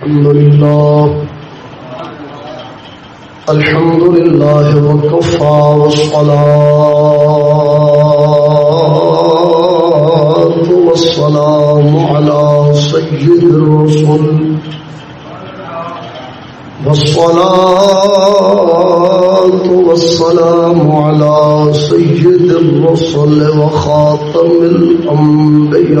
الحمد لله. الحمد لله وكفى والصلاة والسلام على سيد الرسل. والصلاة والسلام على سيد الرسل وخاتم الأنبياء.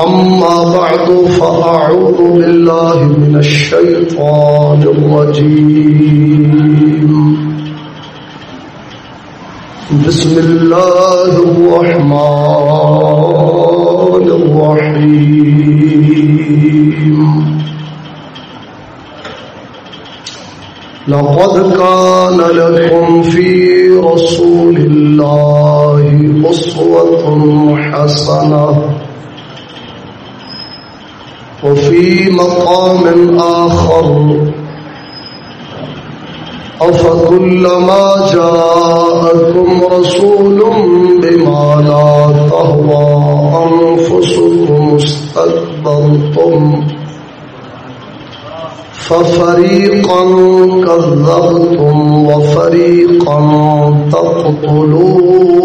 أما بعد، فأعوذ بالله من الشيطان الرجيم. بسم الله الرحمن الرحيم. لقد كان لكم في رسول الله أسوة حسنة. وفي مقام آخر. أفكلما جاءكم رسول بما لا تهوى أنفسكم استكبرتم ففريقا كذبتم وفريقا تقتلون.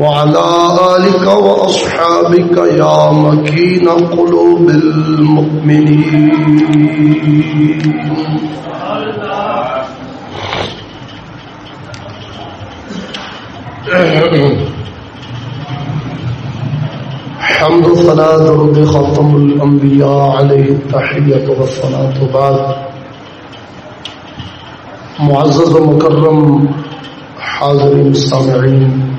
وعلى آلك وأصحابك يا مكين قلوب المؤمنين. حمد صلاة رب ختم الأنبياء عليه التحية والصلاة بعد. معزز ومكرم حاضر السامعين مسئلہ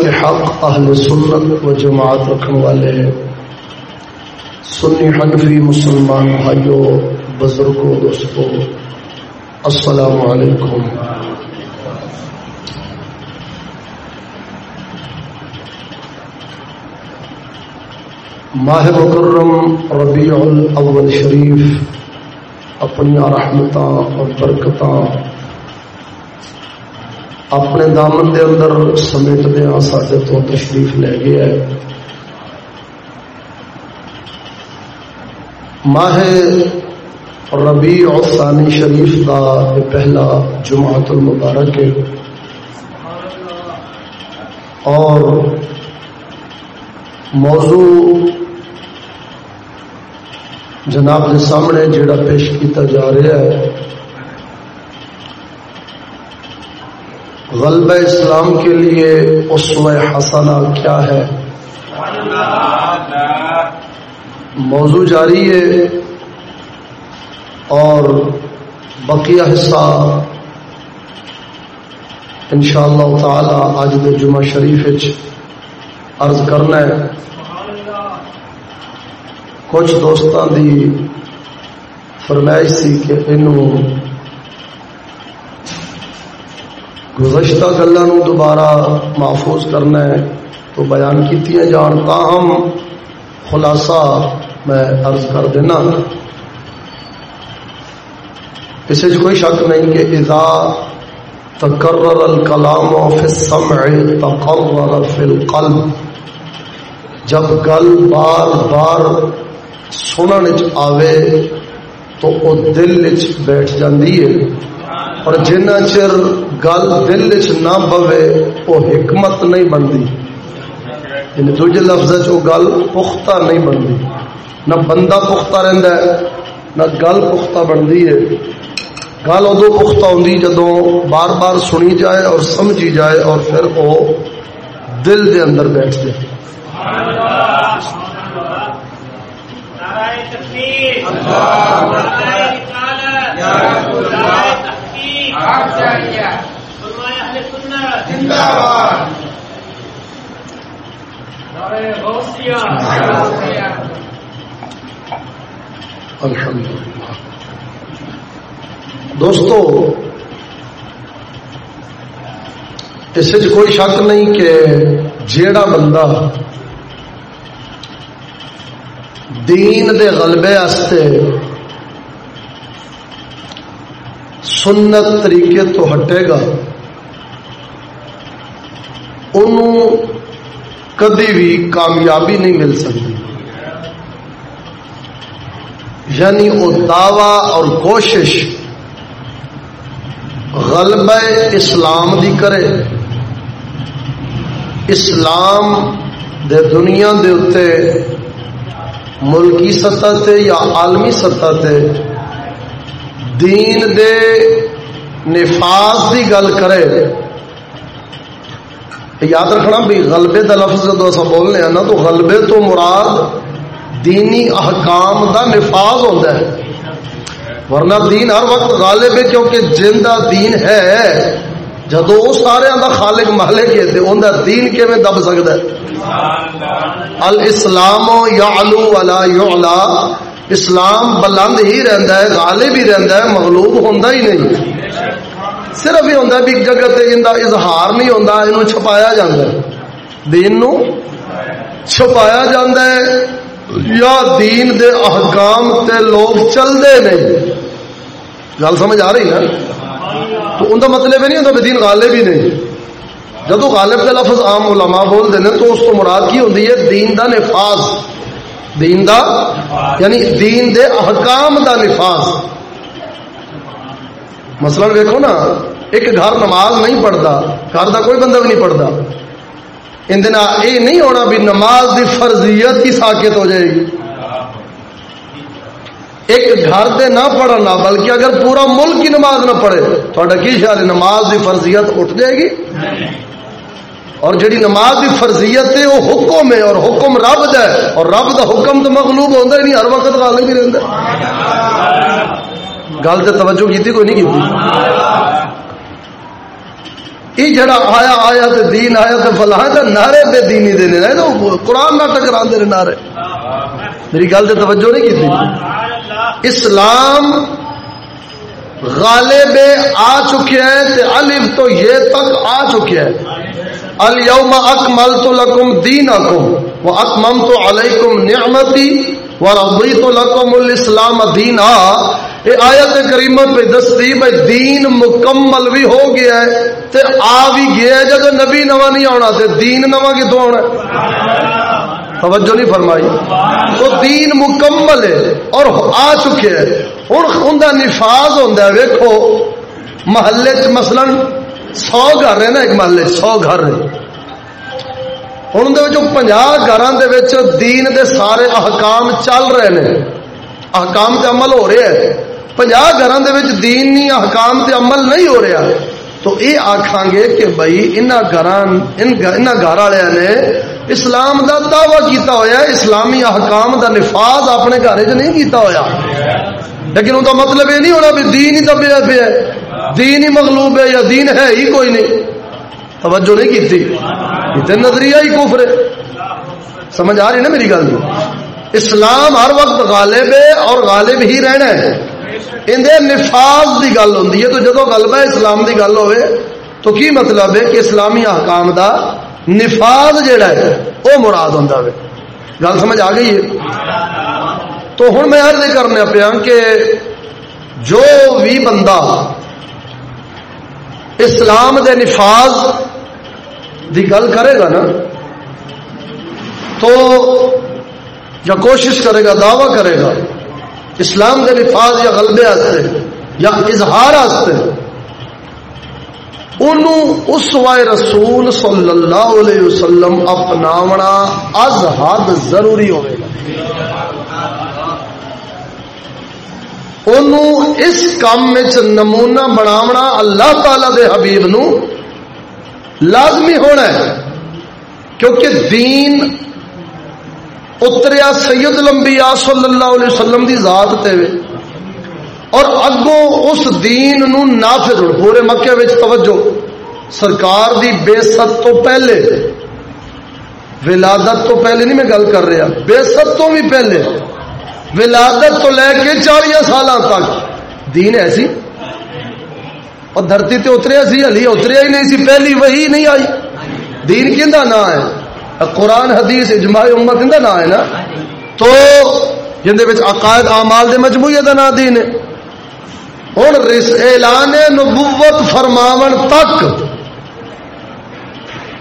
کے حق اہل سنت و جماعت رکھنے والے سنی حنفی مسلمان بھائیوں، بزرگوں، دوستوں، السلام علیکم۔ ماہ مکرم ربیع الاول شریف، اپنی رحمتاں اور برکتاں اپنے دامن دے اندر سمیٹ دیا سڈے تو تشریف لے گیا ہے۔ ماہ ربیع ثانی شریف کا یہ پہلا جماعت المبارک ہے۔ اور موضوع جناب کے سامنے جڑا پیش کیتا جا رہا ہے غلبہ اسلام کے لیے اسوہ حسنہ کیا ہے؟ موضوع جاری ہے اور بقیہ حصہ ان شاء اللہ تعالی اج کے جمعہ شریف عرض کرنا ہے۔ کچھ دوستان دی فرمائش سی کہ انہوں گزشتہ گلوں دوبارہ محفوظ کرنا ہے تو بیان کی جان تاہم خلاصہ میں عرض کر دینا۔ اس کوئی شک نہیں کہ اذا تقرر الکلام فی السمع، تقرر فی القلب۔ جب گل بار بار سنن آوے تو وہ دل چ بیٹھ جاندی ہے۔ اور جنہ چر گل دل چ نہ بوے وہ حکمت نہیں بنتی۔ یعنی دوجے لفظ وہ گل پختہ نہیں بنتی۔ نہ بندہ پختہ رہندا ہے، نہ گل پختہ بنتی ہے۔ گل ادو پختہ ہوں جدو بار بار سنی جائے اور سمجھی جائے اور پھر وہ دل دے اندر بیٹھ جائے۔ الحمد للہ دوستو اس کوئی شک نہیں کہ جیڑا بندہ دین دے غلبے آستے سنت طریقے تو ہٹے گا۔ انہوں کدی بھی کامیابی نہیں مل سکتی۔ یعنی وہ دعوی اور کوشش غلبہ اسلام دی کرے۔ اسلام دے دنیا دے اتے ملکی سطح تے یا عالمی سطح تے دین دے نفاذ دی گل کرے یاد رکھنا بھی غلبے دا لفظ جدو ایسا بولنے ہیں نا تو غلبے تو مراد دینی احکام دا نفاذ ہوتا ہے۔ ورنہ دین ہر وقت غالب ہے کیونکہ جندہ دین ہے جدو وہ سارے دا خالق محلے کے تھے ان دا دین کے میں دب سکتا ہے؟ الاسلام یعلو ولا یعلا۔ اسلام بلند ہی رہندا ہے، غالب ہی رہندا ہے، مغلوب ہوندا ہی نہیں۔ صرف یہ ہوندا بھی جگہ تے اندا اظہار نہیں ہوندا، اینو چھپایا جاندا ہے۔ دین نو چھپایا جاندا ہے۔ یا دین دے احکام تے لوگ چل دے نہیں۔ گل سمجھ آ رہی نا؟ تو ان کا مطلب نہیں ہوتا دین غالب ہی نہیں۔ جدو غالب کا لفظ عام علماء بول دیں تو اس کو مراد کی ہوتی ہے؟ دین دا نفاذ۔ دین دا یعنی دین دے احکام دا نفاذ۔ مثلا دیکھو نا، ایک گھر نماز نہیں پڑھتا گھر دا کوئی بندہ بھی نہیں پڑھتا اندر یہ نہیں ہونا بھی نماز دی فرضیت کی ساکت ہو جائے گی۔ ایک گھر دے نہ پڑھنا، بلکہ اگر پورا ملک کی نماز نہ پڑھے تھوڑا کی خیال ہے نماز دی فرضیت اٹھ جائے گی؟ اور جڑی نماز دی فرضیت ہے، وہ حکم ہے اور حکم رب دا ہے۔ اور رب دا حکم تو مغلوب ہوتا ہی نہیں، ہر وقت غالب بھی رہتا گل سے توجہ کی کوئی نہیں کی یہ جڑا آیا آیا تے دین، آیا تے فلاں، تے نعرے تے دینی دینے رہے تو قرآن نہ ٹکران دے نعرے۔ میری گل تے توجہ نہیں کی اسلام غالب آ چکے ہیں تے الف تو یہ تک آ چکے ہیں۔ الیوم اکملت لکم دینکم و اتممت علیکم نعمتی و رضیت لکم الاسلام دینا اے آیت کریمہ پہ دستی بھائی دین مکمل بھی ہو گیا ہے تے آ بھی گیا ہے جب نبی نواں نہیں آنا تے دین نواں کتوں آنا توجہ نہیں فرمائی۔ تو دین مکمل ہے اور آ چکے ہیں ہوں ان کا نفاذ ہوتا ہے۔ ویکو محلے چ مثلا سو گھر ہیں نا ایک محلے سو گھر ہوں پنجا گھر دین دے سارے احکام چل رہے ہیں احکام تے عمل ہو رہا ہے پنجا گھر دین نہیں احکام تے عمل نہیں ہو رہا تو یہ آخان گے کہ بھائی ان گھر والوں نے اسلام دا دعوی کیتا ہویا اسلامی احکام دا نفاذ اپنے گھر چ نہیں کیتا ہویا لیکن ان کا مطلب یہ نہیں ہونا بھی دین ہی دبیا پہ ہے۔ دین ہی مغلوب ہے یا دین ہے ہی کوئی نہیں۔ توجہ نہیں کی تھی۔ اتنے نظریہ ہی کفر ہے۔ سمجھ آ رہی نا میری گل جی؟ اسلام ہر وقت غالب ہے اور غالب ہی رہنا ہے۔ اندر نفاذ دی گل ہوں تو جدو غلبہ اسلام دی گل ہوئے تو کی مطلب ہے کہ اسلامی احکام دا نفاذ جیڑا ہے، وہ مراد ہوں گل سمجھ آ گئی ہے؟ تو ہوں میں عرض کرنے پیا کہ جو بھی بندہ اسلام دے نفاذ دی گل کرے گا نا، تو یا کوشش کرے گا، دعوی کرے گا، اسلام کے نفاذ یا غلبے آستے، یا اظہار آستے اس وائے رسول صلی اللہ علیہ وسلم اپناونا از حد ضروری ہوئے گا۔ اس کام نمونہ بناونا اللہ تعالی دے حبیب نو لازمی ہونا ہے کیونکہ دین اتریا سید لمبیا صلی اللہ علیہ وسلم دی ذات تے اور اگوں اس دین نو نافذ پورے مکے وچ توجہ سرکار دی بے ست تو پہلے ولادت تو پہلے نہیں میں گل کر رہا بے ست تو بھی پہلے ولادت تو لے کے چالیاں سال تک۔ دین ایسی۔ اور دھرتی تے اتریا سی، علی اتریا ہی نہیں سی، پہلی وہی نہیں آئی۔ دین کہندا نہ ہے؟ قرآن، حدیث، اجماع امت کہندا نہ ہے نا؟ تو جن عقائد، اعمال دے مجموعے دا نام دین ہے۔ ہوں اعلان نبوت فرماون تک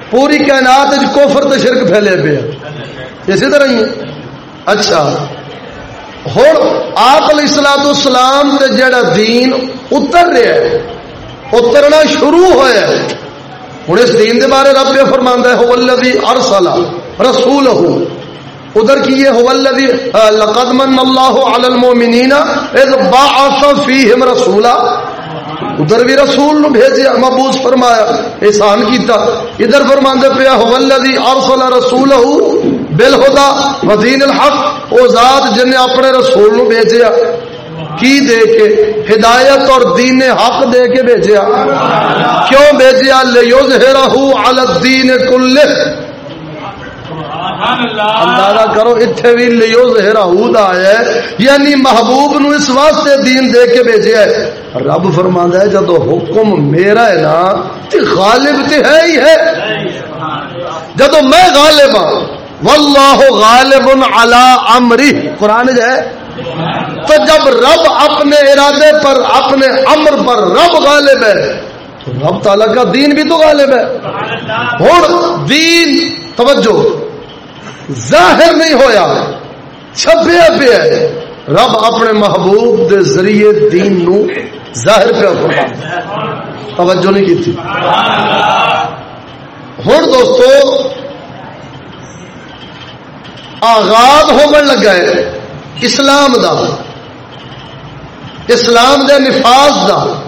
پوری کائنات کوفر تو شرک پھیلے پیا اسی طرح ہی اچھا۔ ہوں آپ اسلام اسلام سے جڑا دین اتر رہا ہے، اترنا شروع ہوا ہے۔ ہوں اس دین دے بارے رب فرما ہے ہو ارسلا رسول ہو ادھر کی یہ هو الذی لقد من اللہ علی المؤمنین اذ بعث فیہم رسولا۔ ادھر بھی رسول نو بھیجیا مبعوث فرمایا، احسان کیتا۔ ادھر فرماندا پیا هو الذی ارسل رسولہ۔ بالهدى ودین الحق، او ذات جن نے اپنے رسول نو بھیجیا، کی دے کے؟ ہدایت اور دین حق دے کے بھیجیا۔ کیوں بھیجیا؟ لیظہرہ علی الدین کلہ۔ اندازہ کرو اتنے بھی لیو زہرا آیا ہے یعنی محبوب نو اس واسطے دین دے کے بھیجا ہے۔ رب فرما ہے، جدو حکم میرا ہے نا تو غالب تو ہے ہی ہے۔ جدو میں غالب ہوں واللہ غالب علی امری۔ قرآن جو ہے، تو جب رب اپنے ارادے پر، اپنے امر پر رب غالب ہے، تو رب تعالیٰ کا دین بھی تو غالب ہے۔ ہوں دین، توجہ، ظاہر نہیں ہویا، چھپیا پیا رب اپنے محبوب دے ذریعے دین نو ظاہر پہ فرما توجہ نہیں کی تھی۔ ہوں دوستو آغاز ہومن لگا ہے، اسلام دا۔ اسلام دے نفاذ دا۔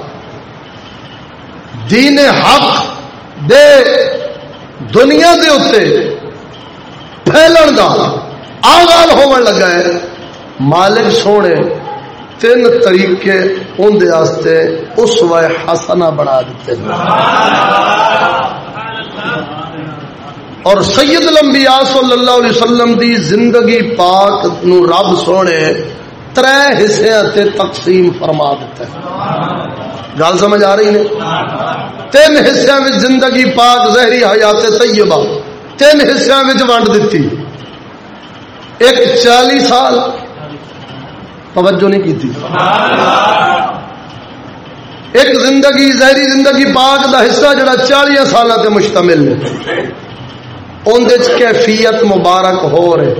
دین حق دے دنیا دے اتنے پھیلن کا آغاز ہون لگا ہے۔ مالک سونے، تین طریقے اندر اس وائے حسنا بنا دیتے ہیں۔ اور سید الانبیاء صلی اللہ علیہ وسلم دی زندگی پاک نو رب سونے تر حصے تے تقسیم فرما دیتا ہے۔ گل سمجھ آ رہی ہے؟ تین حصے میں زندگی پاک، زہری حیات طیبہ۔ تین حصوں میں ونڈ دیتی۔ ایک چالی سال۔ توجہ نہیں کی تھی ایک زندگی، زہری زندگی پاک دا حصہ جڑا چالیا سال تے مشتمل ہے۔ اندر کیفیت مبارک ہو رہے۔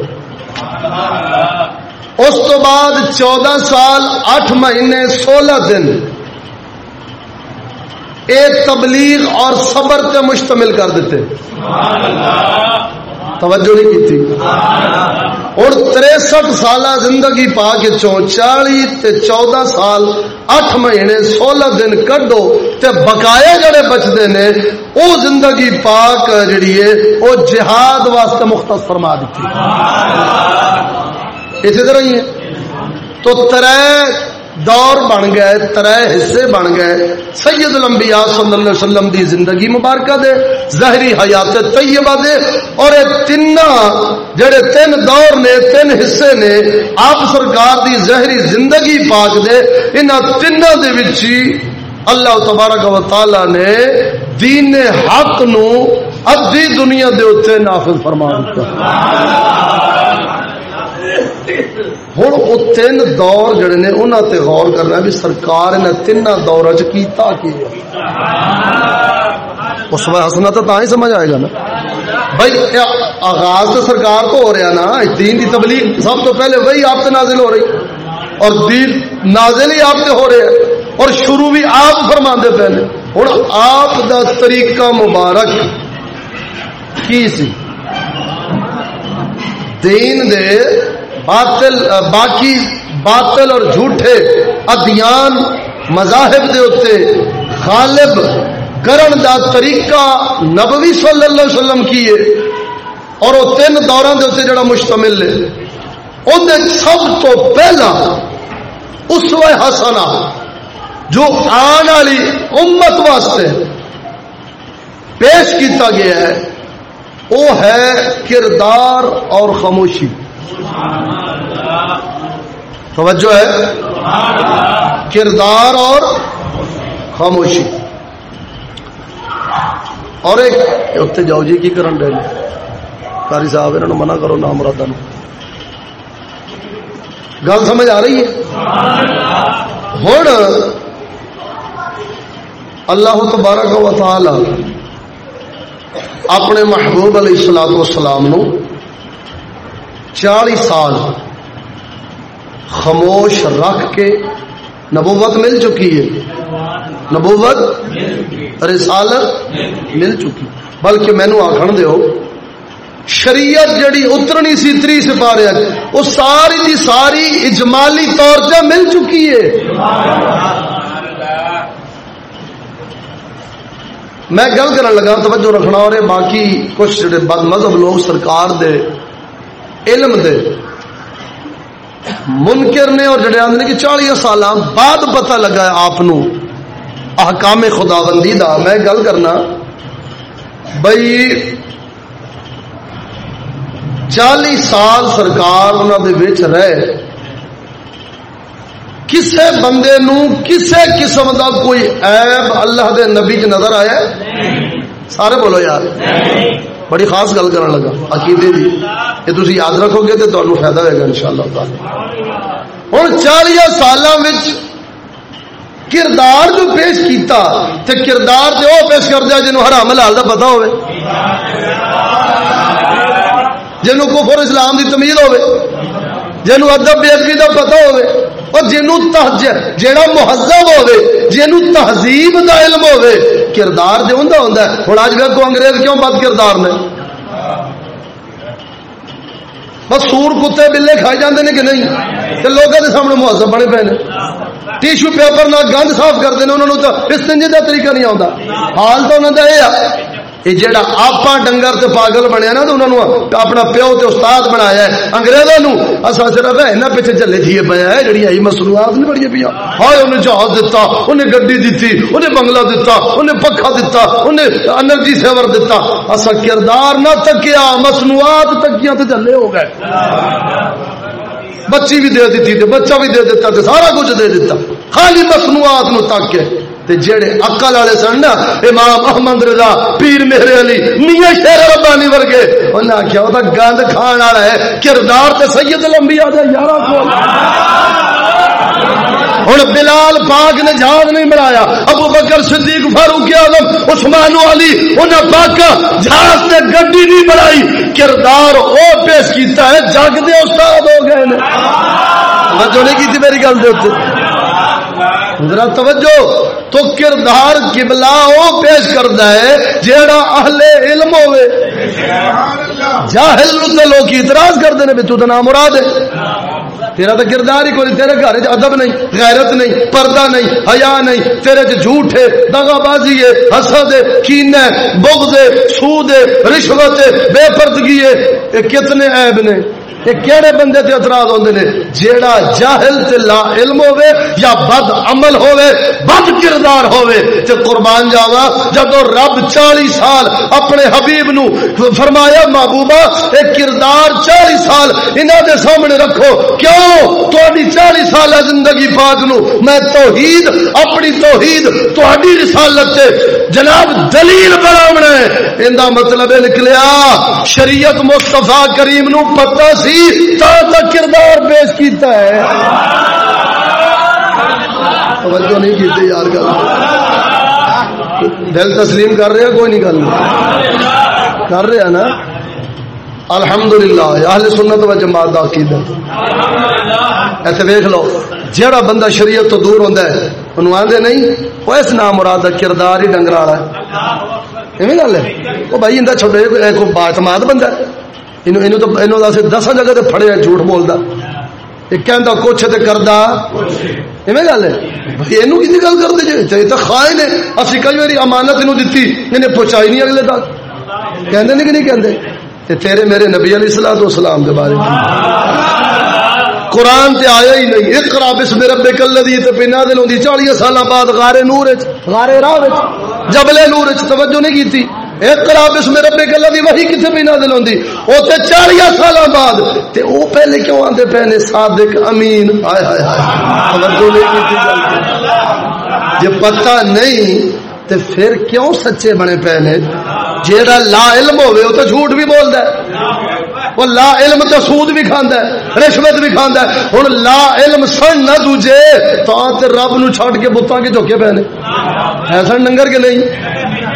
اس تو بعد چودہ سال، اٹھ مہینے، سولہ دن۔ ایک تبلیغ اور صبر تے مشتمل کر دیتے۔ توجہ نہیں کی اور تریسٹھ سال زندگی پا کے چون چالی تے چودہ سال اٹھ مہینے سولہ دن کڈو تے بقایا جڑے بچتے نے او زندگی پاک جڑی ہے او جہاد واسطے مختص فرما دیتی۔ اسی طرح ہی ہے تو ترے دور بن گئے تر حصے بن گئے۔ سید الانبیاء صلی اللہ علیہ وسلم دی زندگی مبارکہ دے ظاہری حیات طیبہ دے۔ اور تین جڑے تین دور نے، تین حصے نے، آپ سرکار دی ظاہری زندگی پاک دے ان تین دے وچی اللہ تبارک و تعالی نے دین حق نو ادھی دنیا دے اتنے نافذ فرما دیتا۔ ہوں وہ تین دور جڑے نے انہوں تے غور کرنا بھی سرکار نے تین دور چیتا کی اس وقت ہسنا تو ہی سمجھ آئے گا نا۔ بھائی آغاز تو سرکار تو ہو رہا نا دین دی تبلیغ سب تو پہلے وہی آپ سے نازل ہو رہی۔ اور دین نازل ہی آپ سے ہو رہے ہیں۔ اور شروع بھی آپ فرما دے پہلے۔ ہوں آپ دا طریقہ مبارک کی سی؟ دین دے باطل باقی باطل اور جھوٹے ادیان مذاہب دے اتنے غالب کرن دا طریقہ نبوی صلی اللہ علیہ وسلم کیے اور وہ تین دوران دے اتنے جڑا مشتمل ہے۔ اندر سب تو پہلا اس حسنا جو آن والی امت واسطے پیش کیتا گیا ہے، وہ ہے کردار اور خاموشی۔ توجہ ہے؟ کردار اور خاموشی۔ اور ایک اتنے جاؤ جی کی کرن ڈے کاری صاحب، انہوں منع کرو نام مرادہ گل سمجھ آ رہی ہے؟ ہوں اللہ تبارک و تعالی اپنے محبوب علیہ السلام والسلام نو چالی سال خاموش رکھ کے نبوت مل چکی ہے۔ نبوت رسالت مل چکی۔ بلکہ مینو آخر دیو، شریعت جڑی اترنی سی تری سپارے وہ ساری دی ساری اجمالی طور سے مل چکی ہے۔ میں گل کرن لگا، توجہ رکھنا، اور باقی کچھ جڑے بد مذہب لوگ سرکار دے علم دے۔ منکر نے اور جڑے آدھے کہ چالی سال بعد پتہ لگا ہے آپ احکام خدا بندی دا۔ میں گل کرنا۔ بھائی چالی سال سرکار انہوں رہے۔ کسے بندے نو کسے قسم دا کوئی عیب اللہ دے نبی چ نظر آیا؟ سارے بولو یار۔ بڑی خاص گل کرنے لگا، عقیدے دی۔ یہ تھی یاد رکھو گے تو تمہیں فائدہ ہوگا ان شاء اللہ تعالی ہوں چالیا سال کردار جو پیش کیتا تے کردار جو پیش کر دیا جنوں حرام لال کا پتا ہو جنوب کفر اسلام کی تمیز ہوئے۔ جنوب ادب بے ادبی کا پتا ہوے اور جنو جیڑا مہذب ہوے جنو تہذیب دا علم ہوے کردار جو ہوں ہوں ہوں اج کو انگریز کیوں بد کردار نے؟ بس سور کتے بلے کھائے جاندے نے کہ نہیں؟ تو لوگوں کے سامنے مہذب بنے پے ٹیشو پیپر نہ گند صاف کرتے ہیں انہوں نے تو استنجے کا طریقہ نہیں آتا حال تو انہوں کا یہ یہ جہاں آپ ڈنگر تے پاگل بنیا نا تو انہوں نے اپنا پیو تے استاد بنایا ہے انگریزوں اصا صرف ہے پیچھے چلے جیے پایا ہے جہی آئی مصنوعات نہیں بڑی پیا ہائے انہیں جہاز دتا انہیں گڈی دیتی انہیں بنگلہ دتا انہیں پکھا دتا انہیں انرجی سیور دتا اصا کردار نہ تکیا مصنوعات تکیا تو چلے ہو گئے بچی بھی دے دیتی تے بچہ بھی دے دیتا تے سارا کچھ دے دیتا خالی مصنوعات نو تک کے تے جڑے عقل والے سن نا، امام احمد رضا، پیر مہر علی، میاں شیر ربانی ورگے، انہاں آکھیا او تا گند کھان والا ہے، کردار تے سید الانبیاء دا یارا کول۔ ہوں بلال پاک نے جہاز نہیں بنایا ابو بکر صدیق، فاروق اعظم، عثمان علی انہیں پاک جہاز سے گڈی نہیں بنائی، کردار او پیش کیتا ہے جگ دے استاد ہو گئے میں جو نہیں کی میری گل دے ذرا توجہ تو کردار قبلہ او پیش کرتا ہے جیڑا اہل علم ہوئے۔ جاہل تے لوگ اعتراض کرتے ہیں تو نام مراد ہے۔ تیرا تو کردار ہی کوئی، تیرے گھر ادب نہیں، غیرت نہیں، پردہ نہیں، حیا نہیں، تیرے چ جھوٹ ہے دگا بازی ہے، حسد ہے، کین ہے، بغض ہے، سود ہے، رشوت ہے، بے پردگی ہے۔ یہ کتنے عیب نے۔ کہڑے بندے تے اعتراض ہوندے نے؟ جیڑا جاہل تے لا علم ہوے یا بد عمل ہوے بد کردار ہوے تے قربان جاوا۔ جدو رب 40 سال اپنے حبیب نو فرمایا، محبوبہ، اے کردار 40 سال انہاں دے سامنے رکھو۔ کیوں؟ تہاڈی 40 سال زندگی پاک نو۔ میں توحید، اپنی توحید تہاڈی رسالت تے جناب دلیل بناونا ہے۔ ایندا مطلب نکلیا، شریعت مصطفی کریم نو پتہ سی سی تا کردار پیش کیتا ہے۔ توجہ نہیں کیتے یار گل۔ دل تسلیم کر رہے ہیں کوئی نہیں کر کر رہے ہیں نا۔ الحمدللہ، اہل سنت و جماعت دا عقیدہ۔ ایسے دیکھ لو، جیڑا بندہ شریعت تو دور ہوندا ہے، انہوں آندے نہیں، وہ اس نام مراد دا کردار ہی ڈنگر والا ہے۔ ایویں گل ہے؟ او بھائی، اندا چھوڑے کو باعتماد بندہ ہے۔ اینو تو دس جگہ تے پھڑیا جھوٹ بولدا یہ کہندا کچھ تے کردا ایویں گل ہے بھائی اینو کیندی گل کردے جے تے تے خائن ہے اسی کئی واری امانت اینو دتی اینے پہنچائی نہیں اگلے تک کہندے نہیں کہ نہیں کہندے تے تیرے میرے نبی علیہ الصلوۃ والسلام دے بارے قرآن تے آیا ہی نہیں اقرا بسم ربک الذی تے پینا دل ہوندی 40 سالاں بعد غار نور وچ غار راہ وچ جبل نور وچ توجہ نہیں کیتی اقرا بسم ربک الذی وحی کتے پینا دل ہوندی او تے 40 سالاں بعد، تے او پہلے کیوں آندے پے نے؟ صادق امین، ہائے ہائے ہائے۔ توجہ نہیں کیتی جے پتہ نہیں، تے پھر کیوں سچے بنے پے نے؟ جیڑا لا علم ہوئے وہ تو جھوٹ بھی بولتا ہے۔ وہ لا علم تو سود بھی کھانا ہے، رشوت بھی کھانا ہے۔ ہوں لا علم سن نہ دوجے تو رب نو چھڑ کے بتاں کے جھوکے پے نے؟ ایسا ننگر کے نہیں۔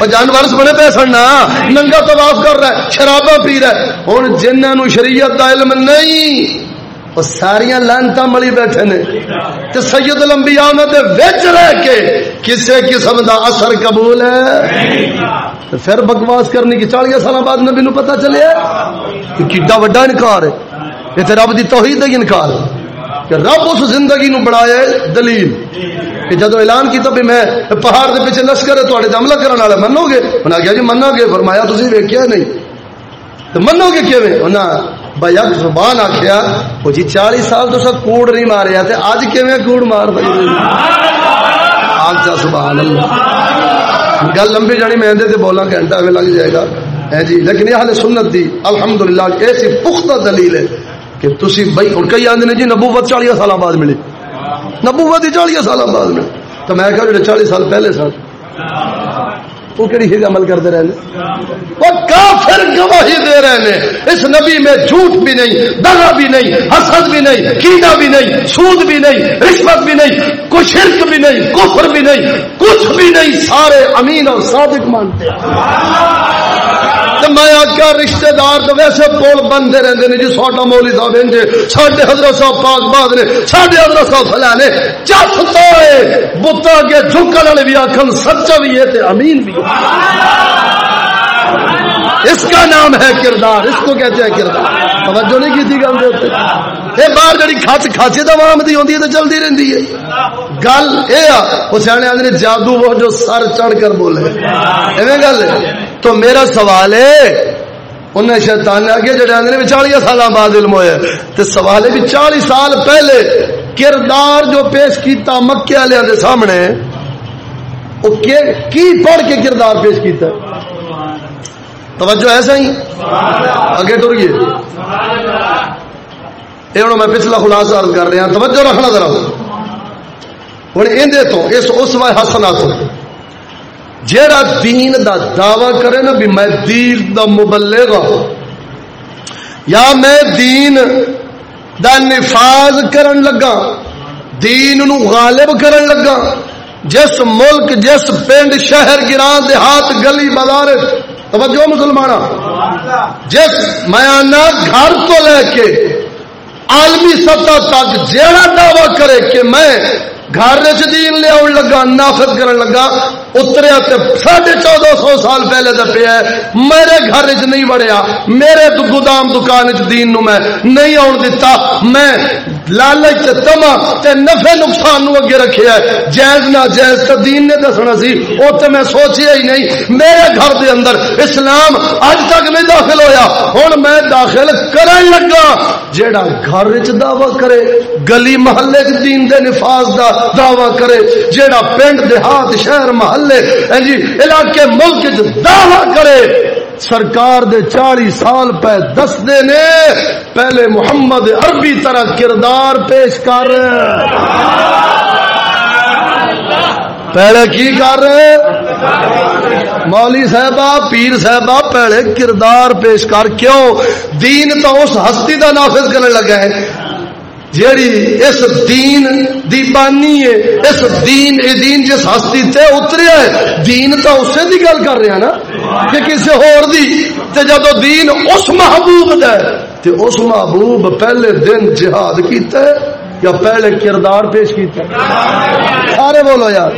اور جانور بنے پہ سننا ننگا طواف کر رہا ہے شرابا پی رہا ہے ہوں جنہوں شریعت کا علم نہیں وہ ساریا لانتا ملی بیٹھے نے تے سید الانبیاء انہوں دے وچ رہ کے کسے قسم دا اثر قبول ہے پھر بکواس کرنے کی چالیاں سال بعد نبی نو پتا چلے کہ کڈا وڈا انکار ہے یہ رب دی توحید دا انکار ہے کہ رب اس زندگی نو بڑھایا ہے، دلیل۔ کہ جدو اعلان کیتا بھی میں پہاڑ دے پیچھے لشکر ہے، تواڈے حملہ کرن والا منو گے انہاں کہا جی منو گے فرمایا، تسی ویکھیا نہیں؟ تو منو گے کیویں؟ انہاں بیک زبان آخیا وہ جی چالیس سال تو سب کوڑ نہیں ماریا تھے اج کیویں کوڑ مار پی آج سبحان اللہ۔ گل لمبی جانی میں اندر بولا گھنٹہ میں لگ جائے گا۔ جی لیکن یہ حال سنت دی الحمدللہ ایسی پختہ دلیل ہے۔ کہ تسی بھائی، اور کئی آندے نے جی نبوت چالیس سال بعد ملی۔ نبوت ہی چالیس سال بعد ملی۔ تو میں کہا جی چالیس سال پہلے سال وہ کہڑی چیز عمل کرتے رہے وہ کافر گواہی دے رہے ہیں اس نبی میں جھوٹ بھی نہیں دگا بھی نہیں، حسد بھی نہیں کیڑا بھی نہیں، سود بھی نہیں، رشوت بھی نہیں، کوئی شرک بھی نہیں، کفر بھی نہیں، کچھ بھی نہیں، سارے امین اور صادق مانتے۔ ہیں میں آگیا رشتے دار تو ویسے پول بنتے رہتے ہیں جی ساڈا مولی صاحب انجے ساڈے حضرت صاحب پاک باد نے، ساڈے حضرت صاحب فلا نے، چس تو بتا کے جھکن والے بھی آخر سچا بھی ہے امین بھی اس کا نام ہے کردار، اس کو کہتے ہیں کردار۔ توجہ نہیں کی تھی گل یہ باہر جڑی کھچ کھچ دوام دی ہوندی ہے تو چلتی رہندی ہے۔ گل یہ وہ سیانے جادو وہ جو سر چڑھ کر بولے۔ ایویں گل ہے؟ تو میرا سوال ہے، انہیں شیطان آگے جڑے آدھے بھی چالیس سال بعد علم ہوئے۔ تو سوال ہے بھی چالیس سال پہلے کردار جو پیش کیتا مکے والے سامنے وہ کی پڑھ کے کردار پیش کیتا؟ توجہ ایسا ہی آگے ٹریے یہ ہوں میں پچھلا خلاصہ عرض کر رہا ہاں، توجہ رکھنا ذرا۔ ہوں اندر تو، اس اس وقت ہسنا تو۔ جیڑا دین دا دعوی کرے نا بھی میں دین دا مبلغ ہوں۔ یا میں دین دا نفاذ کرن لگا، دین نو غالب کرن لگا۔ جس ملک، جس پنڈ شہر گران دیہات گلی بازار توجہ مسلمان جس میاں گھر کو لے کے عالمی سطح تک جیڑا دعوی کرے کہ میں گھر دین لیا لگا، نافذ کرن لگا اتریا ساڑھے چودہ سو سال پہلے دفیا میرے گھر چ نہیں وڑیا۔ میرے گودام دکان چ دین نو میں نہیں آن دتا۔ میں لالچ تما تے نفع نقصان نو اگے رکھیا ہے۔ جائز نہ جائز تے دین نے دسنا سی۔ او تے میں سوچیا ہی نہیں۔ میرے گھر دے اندر اسلام اج تک نہیں داخل ہویا۔ ہن میں داخل کرن لگا۔ جیڑا گھر وچ دعوی کرے، گلی محلے دین دے نفاذ دا دعوی کرے، جیڑا پنڈ دیہات شہر محلے محلے ہاں جی علاقے ملک دعوی کرے۔ سرکار دے چالی سال پہ دس دے نے پہلے محمد عربی طرح کردار پیش کر۔ پہلے کی کر؟ رہے مولی صاحبہ، پیر صاحبہ، پہلے کردار پیش کر۔ کیوں؟ دین تو اس ہستی دا نافذ کرنے لگا ہے۔ جیڑی اس دین دی بانی ہے، اس دین، اے دین جس ہستی تے اتریا ہے، دین تو اسے دی گل کر رہا نا۔ کہ کسی ہور دی، تے جدو دین اس محبوب دا ہے، تے اس محبوب پہلے دن جہاد کیتا ہے، یا پہلے کردار پیش کیتا ہے۔ سارے بولو یار۔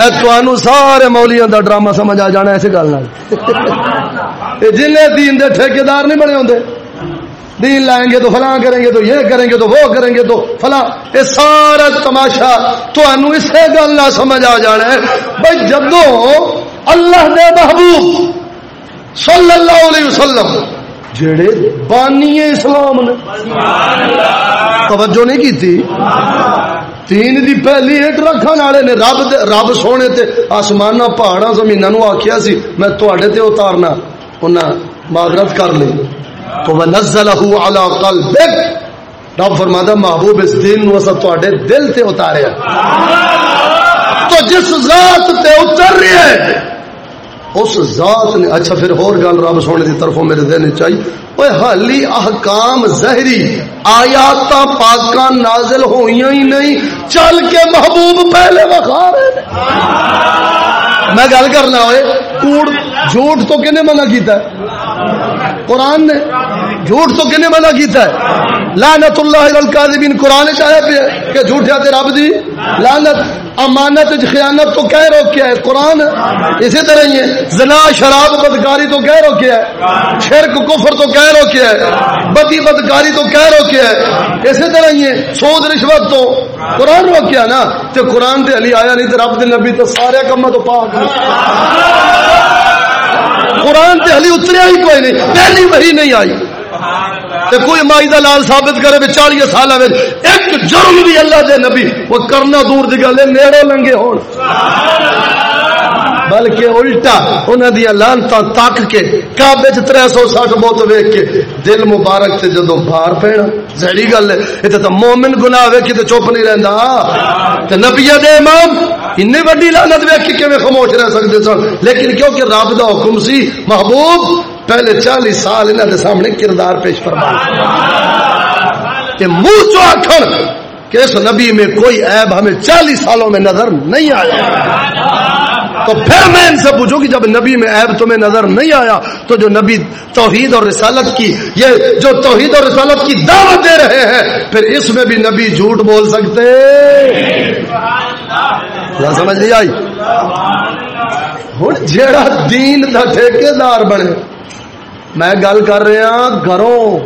اے توانو سارے مولیاں دا ڈرامہ سمجھ آ جانا ایسے گل نال۔ جن دین دے ٹھیکیدار نہیں بنے ہوندے دین لائیں گے تو فلاں کریں گے تو یہ کریں گے تو وہ کریں گے تو فلاں۔ یہ سارا تماشا تو اسے گل نہ سمجھ آ جانا ہے۔ بھائی جدو اللہ دے محبوب صلی اللہ علیہ وسلم جڑے بانی اسلام نے توجہ نہیں کی تھی تین دی پہلی ہٹ رکھن والے نے رب دے رب سونے تے آسمان پہاڑا زمین نو آخیا سی، میں تے اتارنا انہیں معذرت کر لی تو ونزلہ علی قلبک رب فرماتا، محبوب اس دین نو اسا تواڈے دل تے اتاریا تو جس ذات تے اتر رہی ہے، اس ذات نے اچھا پھر اور گل رب سونے دی طرفوں میرے دل چاہیے اوے حالی احکام ظاہری آیات پاکاں نازل ہوئیاں ہی نہیں، چل کے محبوب پہلے وکھا رہے میں گل کرنا ہوئے کوڑ جھوٹ تو کنے منع کیتا ہے؟ قرآن نے جھوٹ تو کنے منع کیتا ہے۔ لعنت اللہ الکاذبین، قرآن چاہے پہ کہ جھوٹ ہے رب دی لعنت، امانت خیانت تو کہہ روکیا ہے۔ قرآن اسی طرح ہی ہے۔ زنا، شراب، بدکاری تو کہہ روکیا ہے۔ شرک، کفر تو کہہ روکیا ہے۔ بدی، بدکاری تو کہہ روکیا ہے۔ اسی طرح ہی ہے۔ سود، رشوت تو قرآن روکیا نا۔ تو قرآن تے علی آیا نہیں تو رب دے نبی تو سارے کم تو پاک قرآن تے ہلی اتریا ہی کوئی نہیں، پہلی وہی نہیں آئی۔ تے کوئی مائی دا لال ثابت کرے بھی چالی سال ایک جرم بھی اللہ دے نبی، وہ کرنا دور دی گل ہے، نیڑے لنگے ہون۔ بلکہ الٹا انہوں دیا لانتا تک کے کعبے چ تر سو سٹھ بوت ویک کے دل مبارک سے جدو باہر پینا زہری گل ہے یہ تو مومن گناہ ویکھی تو چپ نہیں رہتا نبی دے امام این وڈی لانت ویکھ کے خاموش رہ سکتے سن؟ لیکن کیونکہ رب دا حکم سی محبوب پہلے چالیس سال انہوں کے سامنے کردار پیش فرما منہ چو آخر کہ اس نبی میں کوئی عیب ہمیں چالیس سالوں میں نظر نہیں آیا۔ تو پھر میں ان سے پوچھوں کہ جب نبی میں عیب تمہیں نظر نہیں آیا، تو جو نبی توحید اور رسالت کی، یہ جو توحید اور رسالت کی دعوت دے رہے ہیں، پھر اس میں بھی نبی جھوٹ بول سکتے۔ سمجھ نہیں آئی؟ ہوں، جیڑا دین کا ٹھیکے دار بنے۔ میں گل کر رہا ہاں، گھروں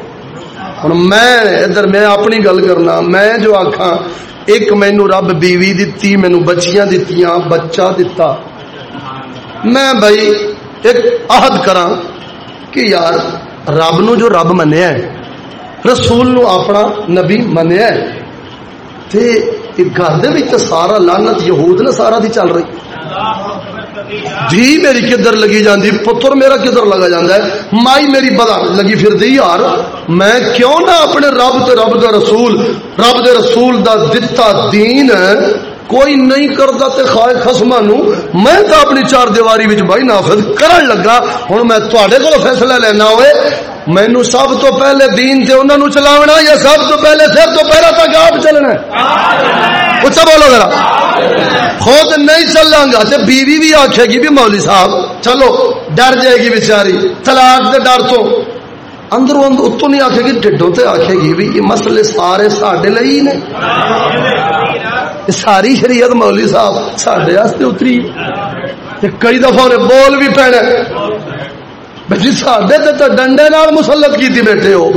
ہوں میں ادھر میں اپنی گل کرنا میں جو آخا ایک مینو رب بیوی دتی مینو بچیاں دتیاں بچہ دتا میں بھائی ایک عہد کرا کہ یار رب نو جو رب منیا ہے رسول نو اپنا نبی منیا ہے تے گھر دے وچ سارا لانت یہود نے سارا دی چل رہی دھی میری کدھر لگی جاندی، پتر میرا کدھر لگا جاندہ ہے۔ مائی میری بدا لگی پھر دی یار۔ میں کیوں نہ اپنے رب تے رب دا رسول، رب دے رسول دا دتا دین ہے کوئی نہیں کرتا تے خواہ خسما نو، میں تو اپنی چار دیواری وچ بھائی نافذ کرن لگا۔ ہن میں تواڈے کول فیصلہ لینا ہوئے۔ مینو سب تو پہلے دین تے انہاں نو چلاونا یا سب تو پہلے سر تو پہلا تک آپ چلنا ہے؟ اچھا بولو ذرا۔ خود نہیں چلاں گا تے بیوی بھی آکھے گی بھی مولوی صاحب، چلو، ڈر جائے گی بیچاری، طلاق دے ڈر تو۔ اندروں اندر اتوں نہیں آکھے گی، ڈڈوں تے آکھے گی بھی یہ مسئلے سارے ساڈے لئی نے۔ ساری شریعت مولی صاحب سڈے اتری۔ کئی دفعہ بول بھی پینا۔ جی سڈے تو ڈنڈے مسلط کی بیٹھے ہو۔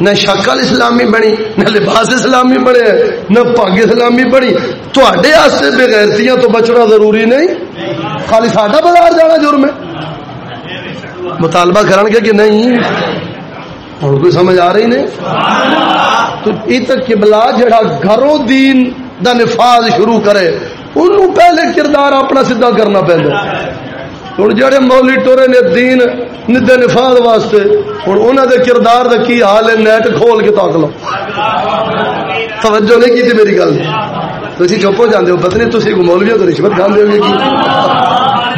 نہ شکل اسلامی بنی، نہ لباس اسلامی بنے، نہ پگ اسلامی بنی۔ تے بغیرتیاں تو بچنا ضروری نہیں۔ خالی ساڈا بازار جانا جرم ہے۔ مطالبہ کرن گے کہ نہیں ہوں کوئی سمجھ آ رہی نے تو ات کبلا جڑا گھروں دین دا نفاذ شروع کرے انہوں پہلے کردار اپنا سیدھا کرنا پہلے۔ ہوں جڑے مولی ٹورے نے دین ندے نفاذ واسطے ہوں انہوں دے کردار دا کی حال ہے؟ نیٹ کھول کے تاک لو۔ توجہ نہیں کی میری گل۔ تھی چپ ہو جاتے ہو، پتہ نہیں تھی مولوی تو رشوت کھانے ہو کی؟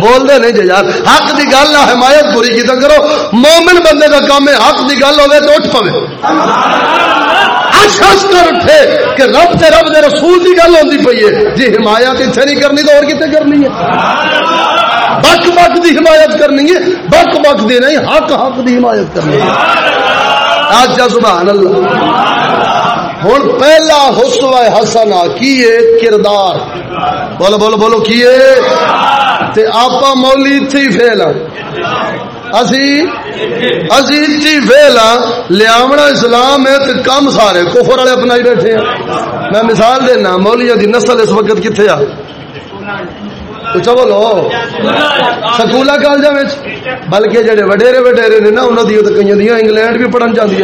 بول دے نہیں جی یار، حق دی گل نہ حمایت پوری کی کرو۔ مومن بندے کا کام ہے حق دی گل ہوے تو اٹھ پوے۔ اچھا آشاس کر اٹھے کہ رب تے رب دے رسول دی گل ہوندی پئی ہے۔ جی حمایت اتنے نہیں کرنی تو اور کتنے کرنی ہے؟ بک بک دی حمایت کرنی ہے بک بک دی نہیں حق حق دی حمایت کرنی ہے۔ آج سبحان اللہ۔ ہوں پہلا حسو حسن کیے کردار۔ بولو بولو بولو کیے تے آپا مولی تھی فیل اسی اسی تھی فیل لیامنا اسلام ہے تے کم سارے کفر والے اپنا ہی بیٹھے ہیں۔ میں مثال دینا مولیاں دی نسل اس وقت کتنے آ؟ اچھا بولو. سکولا کالجا بلکہ جڑے وڈیرے وڈیرے نے نا انہوں کی کئی دیا انگلینڈ بھی پڑھن جاتی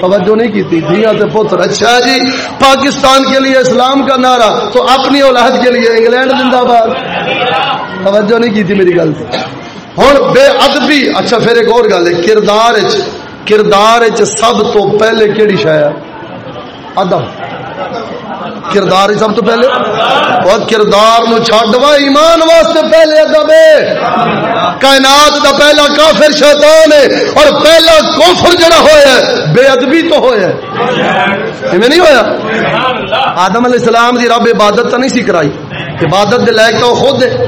توجہ نہیں کی دیا پتر۔ اچھا جی پاکستان کے لیے اسلام کا نعرہ، تو اپنی اولاد کے لیے انگلینڈ زندہ باد۔ توجہ نہیں کی تھی میری گل ہوں بے ادبی اچھا پھر ایک اور گل ہے، کردار کردار سب تو پہلے کہڑی شاید ادب۔ کردار ہی سب تو پہلے۔ اور کردار نو چھڈوا ایمان واسطے پہلے ادب کائنات دا پہلا کافر شیطان ہے اور پہلا کفر جڑا ہویا ہے، بے ادبی تو ہویا ہے۔ ایویں نہیں ہویا؟ آدم علیہ السلام دی رب عبادت تو نہیں سی کرائی۔ عبادت دے لائق تو خود ہے۔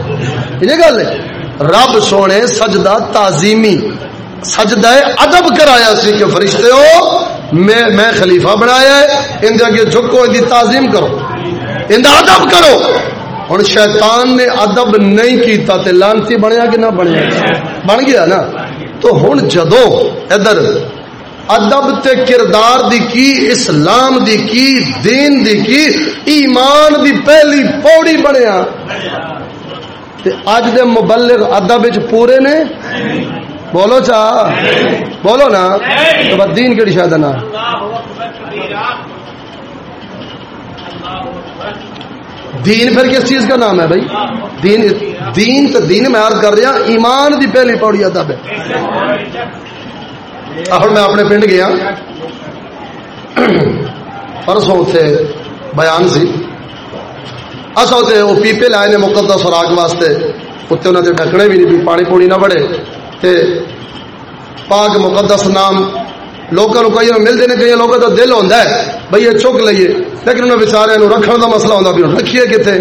یہ گل ہے، رب سونے سجدہ تعظیمی، سجدہ ادب کرایا سی کہ فرشتے ہو میں میں خلیفہ بنایا ہے، ان کے جھکو، ان کی تعظیم کرو۔ ان کا ادب کرو۔ ہوں شیطان نے ادب نہیں کیتا تے لانتی بنیا کہ نہ بنیا؟ بن گیا نا؟ تو ہوں جدو ادھر ادب تے کردار دی کی، اسلام دی کی، دین دی کی، ایمان دی پہلی پوڑی بنیا۔ تے اج دے مبلغ ادب پورے نے؟ بولو چا۔ بولو نا۔ تو دین کہڑی شاید نا۔ دین پھر کس چیز کا نام ہے بھائی؟ دین دین تو دین میں عرض کر رہا ایمان دی پہلی پوڑی ادب ہے۔ اب میں اپنے پنڈ گیا۔ پرسوں اتنے بیان سی۔ اصل اتنے وہ پیپے لائے نے مقدس خوراک واسطے۔ اتنے انہوں نے ڈکنے بھی نہیں پانی پونی نہ بڑے تے پاک مقدس نام لوگوں کو کئی ملتے ہیں کئی لوگوں کا دل ہوتا ہے بھائی یہ چک لئیے۔ لیکن انہیں بچارے رکھنے کا مسئلہ ہوتا بھی رکھیے کتنے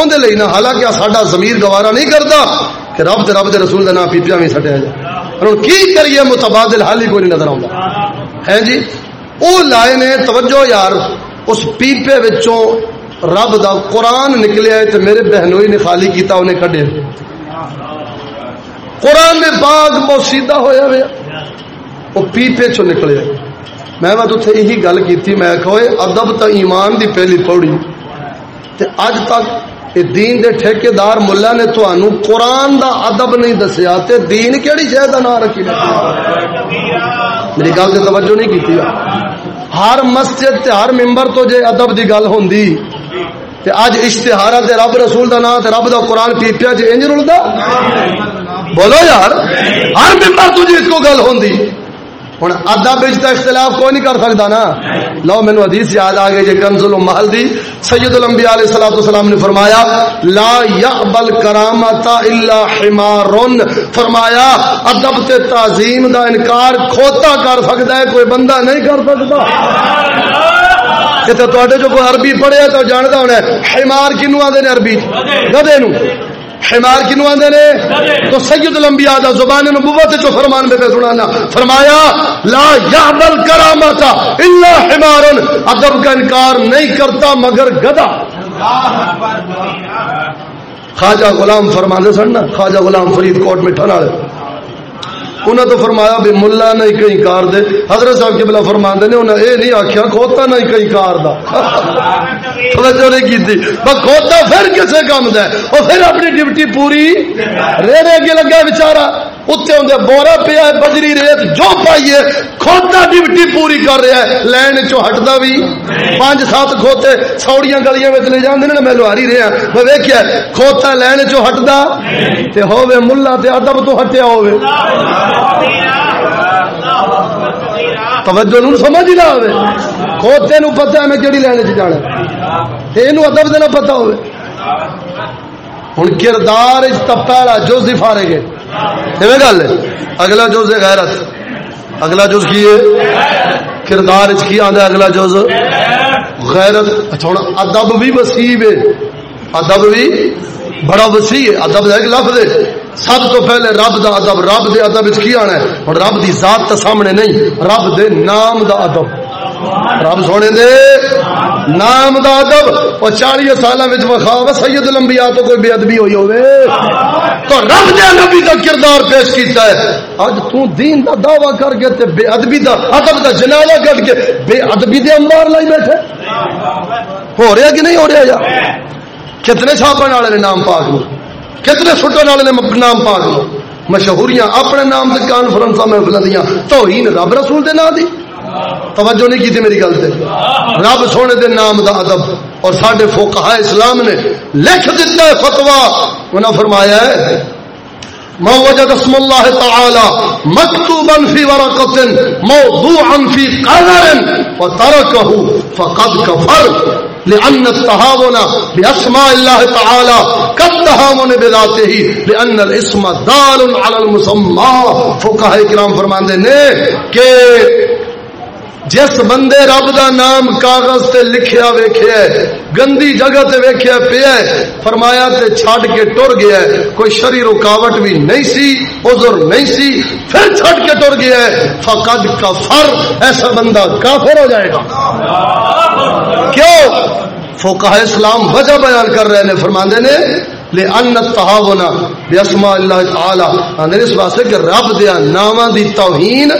اندر لینا حالانکہ ساڈا زمیر گوارا نہیں کرتا کہ رب دے رب دے رسول کا نام پیپیا بھی سٹیا جائے۔ ہوں کی کریے متبادل، حال ہی کوئی نہیں نظر آتا ہے جی؟ وہ لائے نے، توجہ یار، اس پیپے وچوں رب دا قرآن نکلیا ہے تو میرے بہنوئی نے خالی کیتا، انہیں کڈے۔ قرآن میں باغ موسیدہ ہویا ہوا وہ پیپے چو نکلے۔ میں تو اتنے یہی گل کی میں کہوئے ادب تو ایمان دی پہلی پوڑی۔ تے اج تک یہ دین دے ٹھیکے دار ملا نے تو قرآن دا ادب نہیں دسیا۔ تے دین کیڑی شہ کا نام رکھی میری گل سے توجہ نہیں کی ہر مسجد تے ہر ممبر تو جے ادب دی گل ہوندی، تے اج اشتہار تے رب رسول دا نام تے رب دا قرآن پیپیا جی انج رلدا؟ بولو یار، ہر ممبر تجھے اس کو گل ہوں ہوں ادب بچ تو اختلاف کوئی نہیں کر سکتا نا۔ لو مینو حدیث یاد آ گئی جی کنز المحل دی سید الانبیاء علیہ الصلوۃ والسلام نے فرمایا، لا يقبل کرامت الا حمار فرمایا، ادب تے تعظیم دا انکار کھوتا کر سکتا ہے، کوئی بندہ نہیں کر سکتا تے تو جو کوئی عربی پڑھے تو جانتا ہونا ہے، حمار کنو آدھے عربی گدے نو حمار کنو آدھے نے؟ تو سید الانبیاء دا زبان نبوت جو فرمان میں سنانا فرمایا لا یعمل کرامتا الا حمار ادب کا انکار نہیں کرتا مگر گدا۔ خواجہ غلام فرمانے سننا خواجہ غلام فرید کوٹ میں ٹھنا انہیں تو فرمایا بھی ملا نہیں کئی کار دے۔ حضرت صاحب کے بلا فرما نے انہیں یہ نہیں آخیا کھوتا نہیں کئی کار دا۔ توجہ نہیں کھوتا پھر کسے کام دے وہ پھر اپنی ڈیوٹی پوری ریڑے اگے لگا بچارا اتنے ہوں بورا پیا ہے بجری ریت جو پائیے کھوتا ڈیوٹی پوری کر رہا ہے لین چو ہٹتا بھی پانچ سات کھوتے سوڑیاں گلیاں میں لے جانے نا میں لوہاری رہا میں ویکیا کھوتا لین چو ہٹتا تے ہوے ملا تے ادب تو ہٹیا ہوے توجہ نو سمجھ ہی نہ ہوے کھوتے نو پتہ ہے میں کیڑی لین چ جانا تے اینو ادب دے نہ پتہ ہوے ہن کردار اس تپاڑا جو سفارے گئے گل اگلا جو سے غیرت۔ اگلا جز کی ہے؟ کردار کی آدھا اگلا جز؟ غیرت۔ اچھا ادب بھی وسیع ہے۔ ادب بھی بڑا وسیع ہے۔ ادب ایک لفظ ہے۔ سب تو پہلے رب دا ادب۔ رب دے ادب کی آنا ہے؟ اور رب دی ذات تو سامنے نہیں۔ رب دے نام دا ادب۔ رب سونے دے، نام دا ادب اور چالی سال وخا سید لمبیا تو کوئی بے ادبی ہوئی ہوئے تو رب دے نبی دا کردار پیش کیتا ہے۔ اج تو دین دا دعویٰ کر کے تے بے ادبی دا ادب دا جنازہ کر کے بے ادبی دے انبار لائی بیٹھے۔ ہو رہا کہ نہیں ہو رہا یا؟ کتنے چھاپن والے نے نام پاک لو کتنے سٹن والے نے نام پاک لو مشہوریاں اپنے نام سے کانفرنس محفل دیا تو ہی رب رسول دے نام دی۔ توجہ نہیں کی تھی میری گل سے رب سونے دے نام دا ادب اور سڈے فوکہ اسلام نے لکھ دیتا ہے فتوا انہوں فرمایا ہے ما اسم موضوعا فقد لأن التهاون بأسماء الله تعالى كالتهاون بذاته، لأن الاسم دال على المسمى۔ نے کہ جس بندے رب دا نام کاغذ تے لکھیا ویکھیا ہے، گندی جگہ تے ویکھیا پیا ہے، فرمایا تے چھڈ کے ٹر گیا ہے۔ کوئی شری رکاوٹ بھی نہیں سی، عذر نہیں سی، پھر چھڈ کے ٹر گیا ہے۔ فقد کفر، ایسا بندہ کافر ہو جائے گا۔ کیوں؟ فوکہ اسلام وجہ بیان کر رہے ہیں فرماندے نے لے ان تحاونا بیاسما اللہ تعالی اس واسطے کہ رب دیا نامہ دی توہین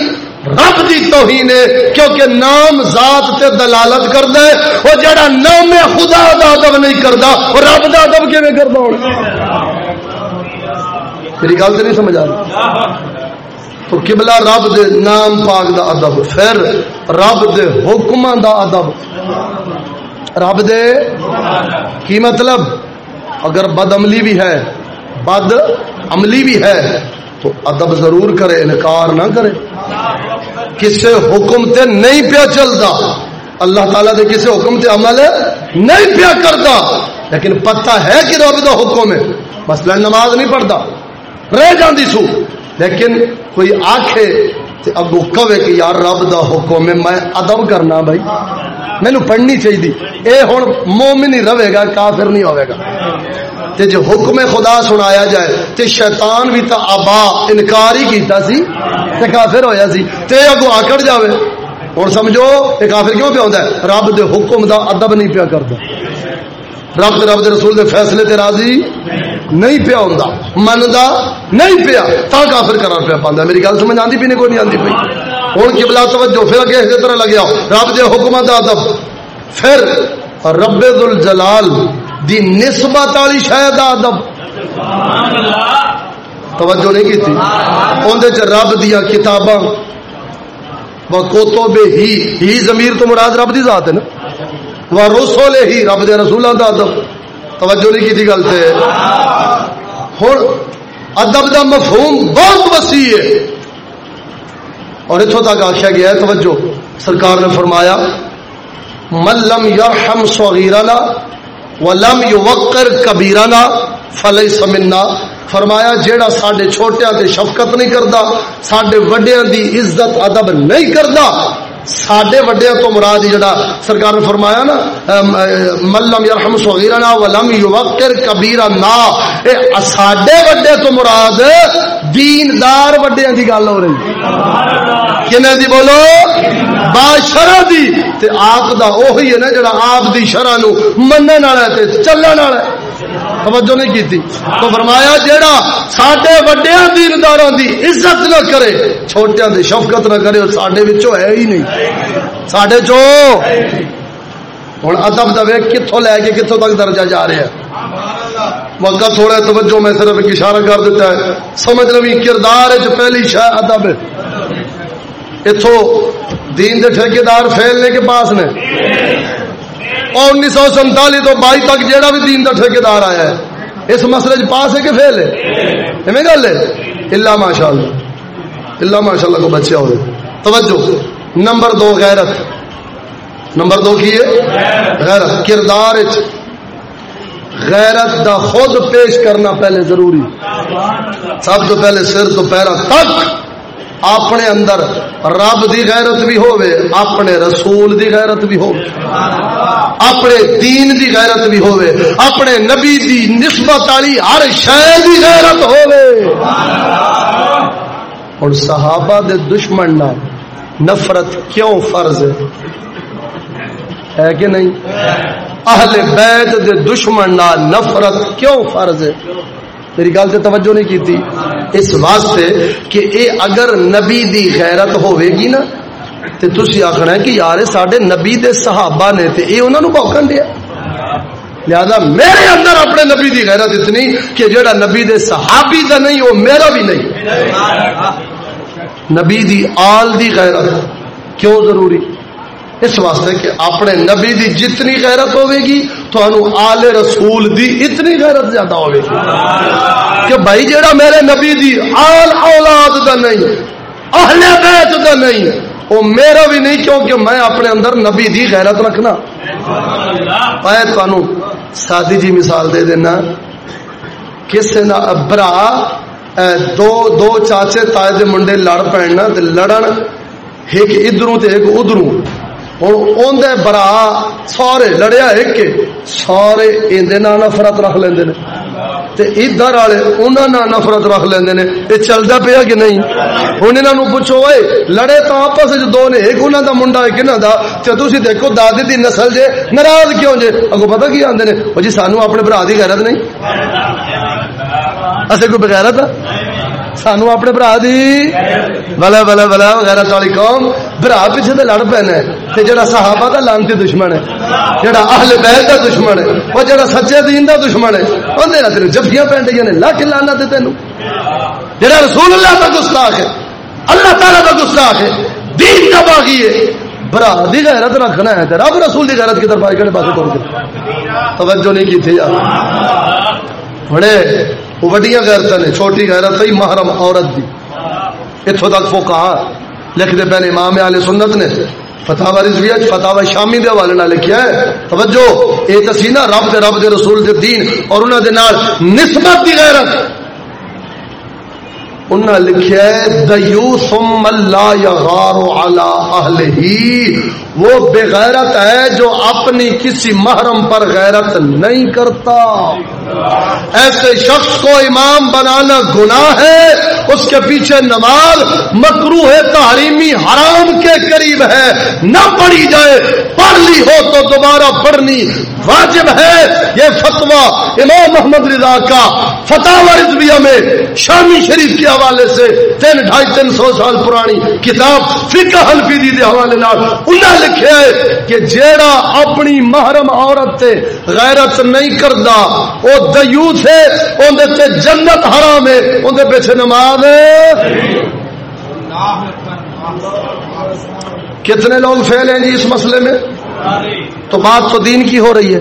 رب دی توہین ہے، کیونکہ نام ذات تے دلالت کردا ہے او جڑا نام خدا دا ادب نہیں کردا او رب دا ادب کیویں کردا ہون؟ میری گل تے نہیں سمجھ آ رہی۔ تو قبلہ رب دے نام پاک دا ادب، پھر رب دے حکماں دا ادب۔ رب دے کی مطلب؟ اگر بد عملی بھی ہے، بد عملی بھی ہے، تو ادب ضرور کرے، انکار نہ کرے۔ کسے حکم تے نہیں پیا چلتا اللہ تعالیٰ دے کسے حکم تے عمل نہیں پیا کرتا لیکن پتہ ہے کہ رب دا حکم ہے۔ مثلا نماز نہیں پڑھتا رہ جاندی سو۔ لیکن کوئی آکھے تے اگو کہے کہ یار رب دا حکم ہے، میں ادب کرنا بھائی۔ مینو پڑھنی چاہیے اے ہن مومن ہی رہے گا، کافر نہیں ہوئے گا۔ تے جو حکم خدا سنایا جائے، تے شیطان بھی تا ابا انکار ہی کیتا سی، تے کافر ہویا سی، تے اگو آکڑ جاوے۔ اور سمجھو یہ کافر کیوں پہ ہوتا ہے؟ رب دے حکم دا ادب نہیں پیا کرتا رب دے رب دے رسول دے فیصلے تے راضی نہیں پیا ہوندا۔ مندا نہیں پیا، تا کافر قرار پیا پاندا۔ میری گل سمجھ آندی پی نہیں کوئی نہیں آندی پئی ہن قبلہ توجہ، پھر اگے اس طرح لگیا۔ رب دے حکم دا ادب۔ پھر رب ذل جلال دی نسبت والی شاید ادب توجہ نہیں کی تھی اندر چ رب دیا کتاباں. کوتو بے ہی ہی زمیر تو مراد رب دی ذات ہے نا؟ وہ رسول ہی رب دے رسولوں دا ادب. توجہ نہیں کی تھی گل سے ہوں ادب دا مفہوم بہت وسیع ہے. اور اتوں تک آخیا گیا ہے، توجہ، سرکار نے فرمایا ملم یرحم صغیرنا ولم یوقر کبیرنا فلیس منا۔ فرمایا، جیڑا ساڈے چھوٹیاں تے شفقت نہیں کردا، ساڈے وڈیاں دی عزت، ادب نہیں کردا، ساڈے وڈیاں تو مراد جڑا سرکار نے فرمایا نا ملم یرحم صغیرنا ولم یوقر کبیرنا۔ اے، ساڈے وڈے تو مراد دیندار وڈیاں دی گل ہو رہی۔ کنے دی بولو؟ باشر دی تے آپ دا اوہی ہے نا جڑا آپ دی شرع نو منن والا تے چلن والا توجہ نہیں کی تو فرمایا جیڑا ساڈے وڈیاں دینداراں دی عزت نہ کرے، چھوٹیاں دی شفقت نہ کرے او ساڈے وچوں ہے ہی نہیں۔ ساڈے چو ہن ادب دا ویکھ کتھوں لے کے کتھوں تک درجہ جا رہا ہے۔ وقت تھوڑا توجہ میں صرف اشارہ کر دیتا ہے۔ سمجھ لوی کردار پہلی شے ادب ہے۔ اتو دین دے ٹھیکیدار فیلنے کے پاس نے۔ اور انیس سو سنتالی تو بائی تک جیڑا بھی دین دا ٹھیکیدار آیا ہے، اس مسئلے چ پاس ہے کہ فیل ہے؟ ایویں گل ہے؟ اللہ ماشاء اللہ اللہ ماشاء اللہ کو بچے ہوئے۔ توجہ، نمبر دو غیرت۔ نمبر دو کی ہے؟ غیرت، کردار غیرت دا خود پیش کرنا پہلے ضروری۔ سب تو پہلے سر تو پیرا تک۔ اپنے اندر رب دی غیرت بھی ہوے اپنے رسول دی غیرت بھی ہو اپنے دین دی غیرت بھی ہوے اپنے نبی دی نسبت والی ہر شے دی غیرت ہوے اور صحابہ دے دشمن نہ نفرت کیوں فرض ہے؟ ہے کہ نہیں؟ اہل بیت دے دشمن نہ نفرت کیوں فرض ہے؟ میری گل سے توجہ نہیں کی تھی اس واسطے کہ اے اگر نبی دی غیرت ہوے گی نا، تے تسی آخنا ہے کہ یار ساڈے نبی دے صحابہ نے تے اے انہاں نو بھوکن دیا۔ لہذا میرے اندر اپنے نبی دی غیرت اتنی کہ جڑا نبی دے صحابی دا نہیں، وہ میرا بھی نہیں۔ نبی دی آل دی غیرت، کیوں ضروری؟ اس واسطے کہ اپنے نبی دی جتنی غیرت ہوے گی آل رسول دی اتنی غیرت زیادہ ہوے گی کہ بھائی جیڑا میرے نبی دی آل اولاد دا نہیں، اہل بیت دا نہیں وہ میرا بھی نہیں کیونکہ میں اپنے اندر نبی دی غیرت رکھنا۔ میں تمہوں سادی جی مثال دے دینا۔ کس نہ برا دو دو چاچے تائے دے منڈے لڑ پڑنا لڑن، ایک ادھروں تے ایک ادھروں۔ ہوں اندر برا سارے لڑیا ایک سارے اندر نفرت رکھ لیندے تے ادھر والے انہوں نے نفرت رکھ لیندے نے یہ چلتا پیا کہ نہیں ہوں انہوں پوچھو اے لڑے تو آپس دو نے ایک انہوں دا منڈا ایک انہوں دا تے تسی دیکھو دادی دی نسل جے ناراض کیوں جے اگو پتہ کی آندے نے وہ جی سانو اپنے برا دی غیرت نہیں اسے کوئی بغیرت سانو اپنے برا دی۔ بلا بلا بلا وغیرہ والی قوم برا پیچھے تو لڑ پینا ہے جڑا صحابہ دا لانتی دشمن ہے، جڑا اہل بیت دا دشمن ہے وہ جڑا سچے دین دا دشمن ہے اندر تیرے جفیاں پہن ڈی نے، لاکھ لانا تے تینوں جڑا رسول اللہ دا گستاخ ہے، اللہ تعالی دا گستاخ ہے، دین دا باغی ہے۔ برا دی غیرت رکھنا ہے رب رسول دی غیرت کی طرف آئے کہڑے پاسے ٹر کے۔ توجہ نہیں کی تھی یار۔ بڑے وڈیاں غیرت نے، چھوٹی غیرت ہی محرم عورت دی۔ اتوں تک وہ کہا لکھتے پہلے امام علیہ سنت نے فتح رضویہ فتح شامی دے حوالے نہ لکھیا ہے، توجہ، اے تسینا رب دے رب دے رسول دے دین اور انہاں دے نال نسبت دی غیرت۔ انہاں لکھیا ہے دیوسم اللہ یغار علی اہلہ وہ بے غیرت ہے جو اپنی کسی محرم پر غیرت نہیں کرتا۔ ایسے شخص کو امام بنانا گناہ ہے، اس کے پیچھے نماز مکرو ہے تحریمی حرام کے قریب ہے۔ نہ پڑھی جائے، پڑھ لی ہو تو دوبارہ پڑھنی۔ واجب ہے یہ فتوا امام محمد رضا کا فتح رضویہ میں شامی شریف کے حوالے سے تین ڈھائی تین سو سال پرانی کتاب فقہ حلفی دی دے حوالے نال انہاں ہے کہ جیڑا اپنی محرم عورت تے غیرت نہیں کردا او دیوس ہے اون تے جنت حرام ہے اون دے پیچھے نماز کتنے لوگ فیل ہیں جی اس مسئلے میں؟ تو بات تو دین کی ہو رہی ہے۔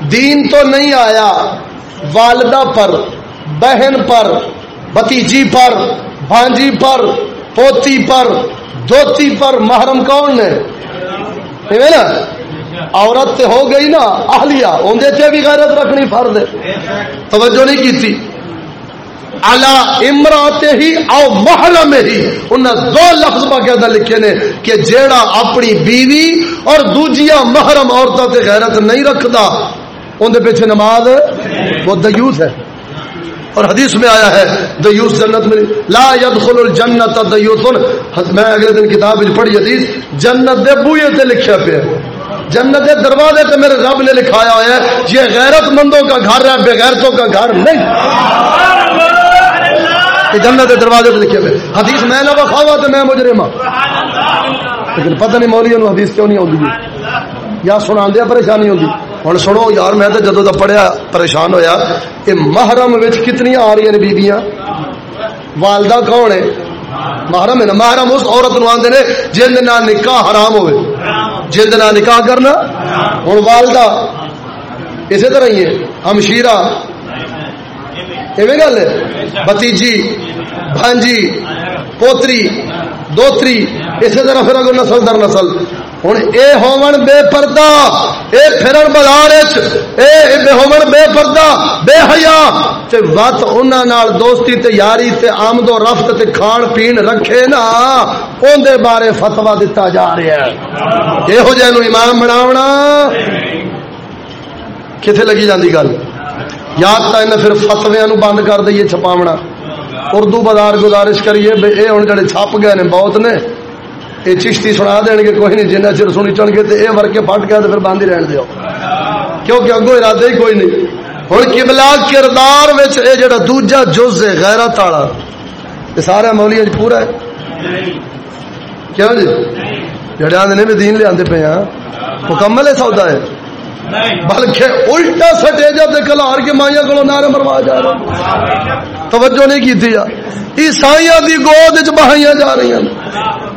دین تو نہیں آیا، والدہ پر، بہن پر بتیجی پر، بھانجی پر، پوتی پر، دوتی پر محرم کون نے نا؟ عورت ہو گئی نا، اہلیہ اندر بھی غیرت رکھنی فرض ہے۔ توجہ نہیں کی تھی الا امرات ہی او محرم ہی۔ انہاں دو لفظ باقاعدہ لکھے نے کہ جیڑا اپنی بیوی اور دوجیاں محرم عورتوں تے غیرت نہیں رکھدا، اون پیچھے نماز وہ دیوس ہے۔ اور حدیث میں آیا ہے، دیوس جنت میں، لا يدخل الجنت دیوس میں اگلے دن کتاب پڑھی حدیث، جنت دے بوئے تے لکھیا پیا۔ جنت کے دروازے تے میرے رب نے لکھایا ہوا ہے، یہ غیرت مندوں کا گھر ہے بے غیرتوں کا گھر نہیں۔ جنت کے دروازے پہ لکھے ہوئے حدیث میں نہ بخاوا تو میں مجرم ہاں لیکن پتہ نہیں مولی نو حدیث کیوں نہیں آتی جی۔ یا سنا دیا پریشانی ہوتی ہوں سنو یار، میں تو جدو کا پڑھیا پریشان ہویا یہ محرم کتنی آ رہی ہیں بیبیاں والدہ کون ہے؟ محرم ہے نا؟ محرم اس عورت نو آدھے نے جن نہ نکاح حرام ہوئے۔ جن نہ نکاح کرنا؟ ہوں والدہ اسی طرح ہی ہے، ہمشیرہ گل بتیجی بھانجی پوتری دوتری اسی طرح پھر اگر نسل در نسل ہوں اے ہون بے پردہ اے پھرن بازار اے ہون بے پردہ بے حیا تے وت انہاں نال دوستی تے یاری تے آمد و رفت تے کھان پین رکھے نا اون دے بارے فتوا دتا جا رہا ہے یہو جے نو امام بناونا کتنے لگی جاندی گل یاد تا انہیں پھر فتویاں نو بند کر دئیے چھپاونا۔ اردو بازار گزارش کریے، بے اے ہن جڑے چھپ گئے نے، بہت نے۔ یہ چشتی سنا دین گے، کوئی نہیں، جنہیں چر سنی چن گے تو یہ ورکے پٹ گیا تو پھر بند ہی رہن دیو۔ کیونکہ اگو ارادے ہی کوئی نہیں۔ ہوں کبلا کردار یہ جڑا دوجا جز ہے، غیرت والا۔ یہ سارا مولی جی پورا ہے۔ کیوں جی؟ جڑے آدھے بھی دین لے پے ہاں۔ مکمل ہے سودا ہے۔ بلکہ الٹا سٹے جب کلار کے مائیا کو نعرے مروا جا رہے توجہ نہیں کی تھی عیسائیاں دی گود بہائیاں جا رہی ہیں۔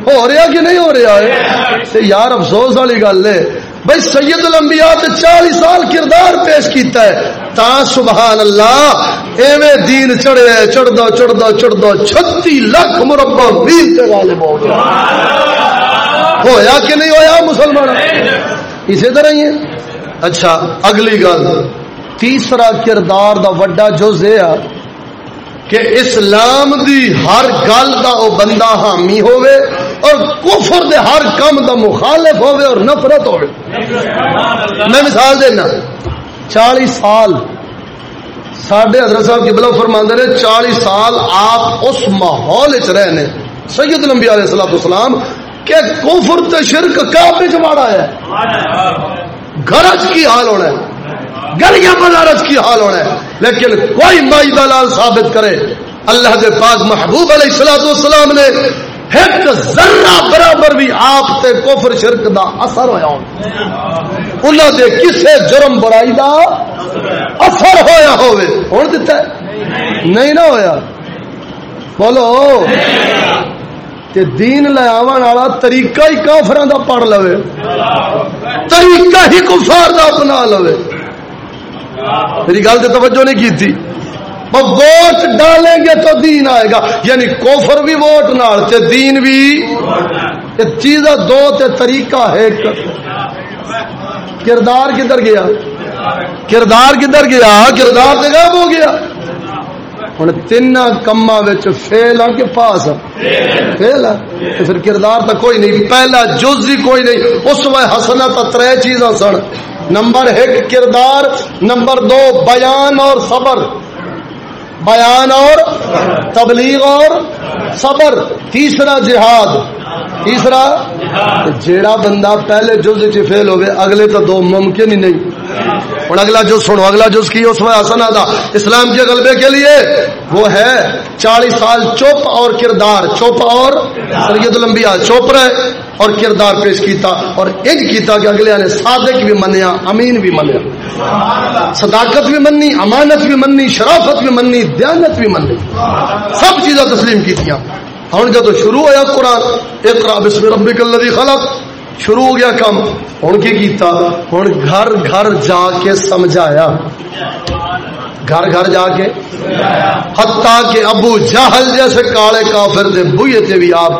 ہو رہا کہ نہیں ہو رہا ہے؟ یار افسوس والی گل ہے۔ بھائی سید الانبیاء تے چالیس سال کردار پیش کیتا ہے۔ تا سبحان اللہ، ایویں دین چڑھے چڑھدا چڑھدا چڑھدا، چھتی لاکھ مربع میل تے غالب ہو گیا ہویا کہ نہیں ہویا مسلمان؟ اسی طرح ہی ہے اچھا اگلی گل۔ تیسرا کردار دا وڈا جز ہے کہ اسلام دی ہر گل دا او بندہ حامی ہوئے اور کفر دے ہر کم دا مخالف ہوئے اور نفرت ہوئے میں مثال دینا، چالیس سال، ساڈے حضرت صاحب کی قبلہ فرماندے نے چالیس سال آپ اس ماحول چ رہے رہنے سید نبی علیہ الصلوۃ والسلام، کہ کفر تے شرک کعبے وچ ماڑا ہے۔ گھرج کی حال ہونا ہے۔ گلیاں بازارج کی حال ہونا ہے۔ لیکن کوئی مائی دلال ثابت کرے، اللہ دے پاک محبوب علیہ السلام والسلام نے ایک ذرہ برابر بھی آپ تے کفر شرک دا اثر ہویا۔ انہاں دے کسے جرم برائی دا اثر ہویا ہوئے ہون دیتا ہے؟ نہیں نہ ہویا۔ بولو۔ تے دین لے والا طریقہ ہی کافراں دا پڑھ لوے۔ طریقہ ہی کفار دا اپنا لوے۔ میری گل تو توجہ نہیں کی تھی ووٹ ڈالیں گے تو دین آئے گا۔ یعنی کوفر بھی ووٹ نال تے دین بھی۔ چیز دو تے طریقہ ہے کردار کدھر گیا؟ کردار کدھر گیا؟ کردار تے غائب ہو گیا۔ ہوں تین کما فیل آ کے پاس فیل آ۔ پھر کردار تو کوئی نہیں، پہلا جز ہی کوئی نہیں۔ اس وقت ہسنا تو تر چیزاں سن۔ نمبر ایک کردار، نمبر دو بیان اور صبر۔ بیان اور تبلیغ اور صبر۔ تیسرا جہاد۔ تیسرا جیڑا بندہ پہلے جز چ فیل ہوئے اگلے تو دو ممکن ہی نہیں۔ اور اگلا جز سنو، اگلا جز کی اس میں حسن ادا؟ اسلام کے غلبے کے لیے وہ ہے چالیس سال چپ اور کردار چپ اور سید الانبیاء چپ رہے اور کردار پیش کیتا اور انج کیتا کہ اگلے نے صادق بھی منیا، امین بھی منیا۔ صداقت بھی مننی امانت بھی مننی شرافت بھی مننی دیانت بھی مننی سب چیزیں تسلیم کی ہوں جب شروع ہوا قرآن اقرا بسم ربک الذی خلق۔ شروع ہو گیا کام ہوں کی کیتا ہوں گھر گھر جا کے سمجھایا۔ گھر گھر جا کے؟ حتیٰ کہ ابو جہل جیسے کالے کافر دے بوئے تے بھی آپ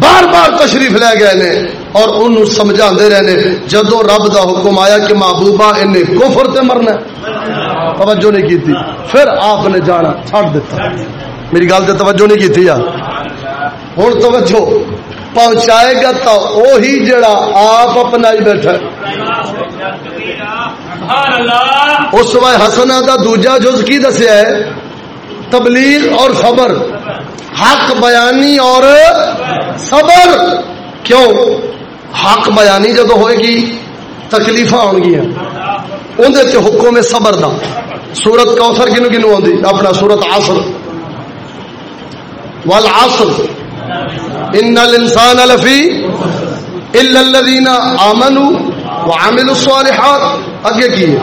بار بار تشریف لے گئے نے اور ان سمجھا رہنے جدو رب دا حکم آیا کہ محبوبہ انہیں کفر تے مرنا توجہ نہیں کی تھی۔ پھر آپ نے جانا چھڑ دیتا۔ میری گل تے توجہ نہیں کی تھی یار۔ ہوں توجہ۔ پہنچائے گا تو وہی جڑا آپ اپنا ہی بیٹھا اس وقت ہسنا کا دوجا جز کی دسیا ہے؟ تبلیغ اور خبر حق بیانی اور صبر۔ کیوں؟ حق بیانی جدو ہوئے گی تکلیف آن گیا اندر حکم میں صبر دا۔ سورت کوثر کنو کنو آتی اپنا سورت آسر والعصر۔ ان الانسان لفی الا الذين امنوا وعملوا الصالحات. اگے کی؟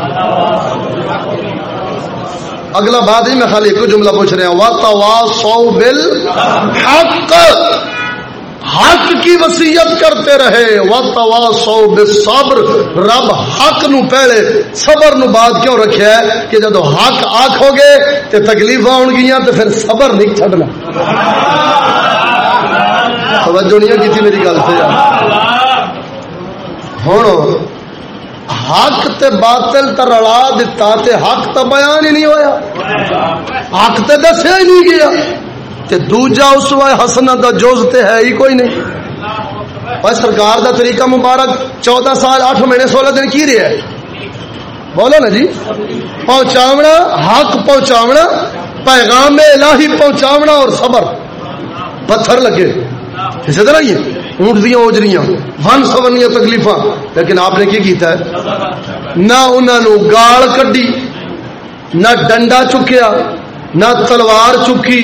اگلا بات ہی میں خالی ایک جملہ پوچھ رہا ہوں. وتواصوا بالحق. حق کی وصیت کرتے رہے. وتواصوا بالصبر. رب حق نو پہلے، صبر نو بعد کیوں رکھیا ہے کہ جدو حق آکھو گے، تے تکلیفاں ہون گیاں تے پھر صبر نہیں چھڈنا۔ توجہ نہیں کی میری گل سے ہوں حق تے باطل تے رلا دتا تے حق تے بیان ہی نہیں ہویا. حق تے دسیا ہی نہیں گیا. تے دوجا اس وائے حسنہ دا جوز تے ہے ہی کوئی نہیں. بس سرکار دا طریقہ مبارک چودہ سال آٹھ مہینے سولہ دن کی رہے ہے؟ بولو نا جی. پہنچاونا، حق پہنچاونا، پیغام الہی پہنچاونا اور صبر. پتھر لگے. اسی طرح ہی اونٹ دیا اوجریاں ون سونیا تکلیف لیکن آپ نے کی کیتا ہے؟ نہ انہوں گال کڈی، نہ ڈنڈا چکیا، نہ تلوار چکی،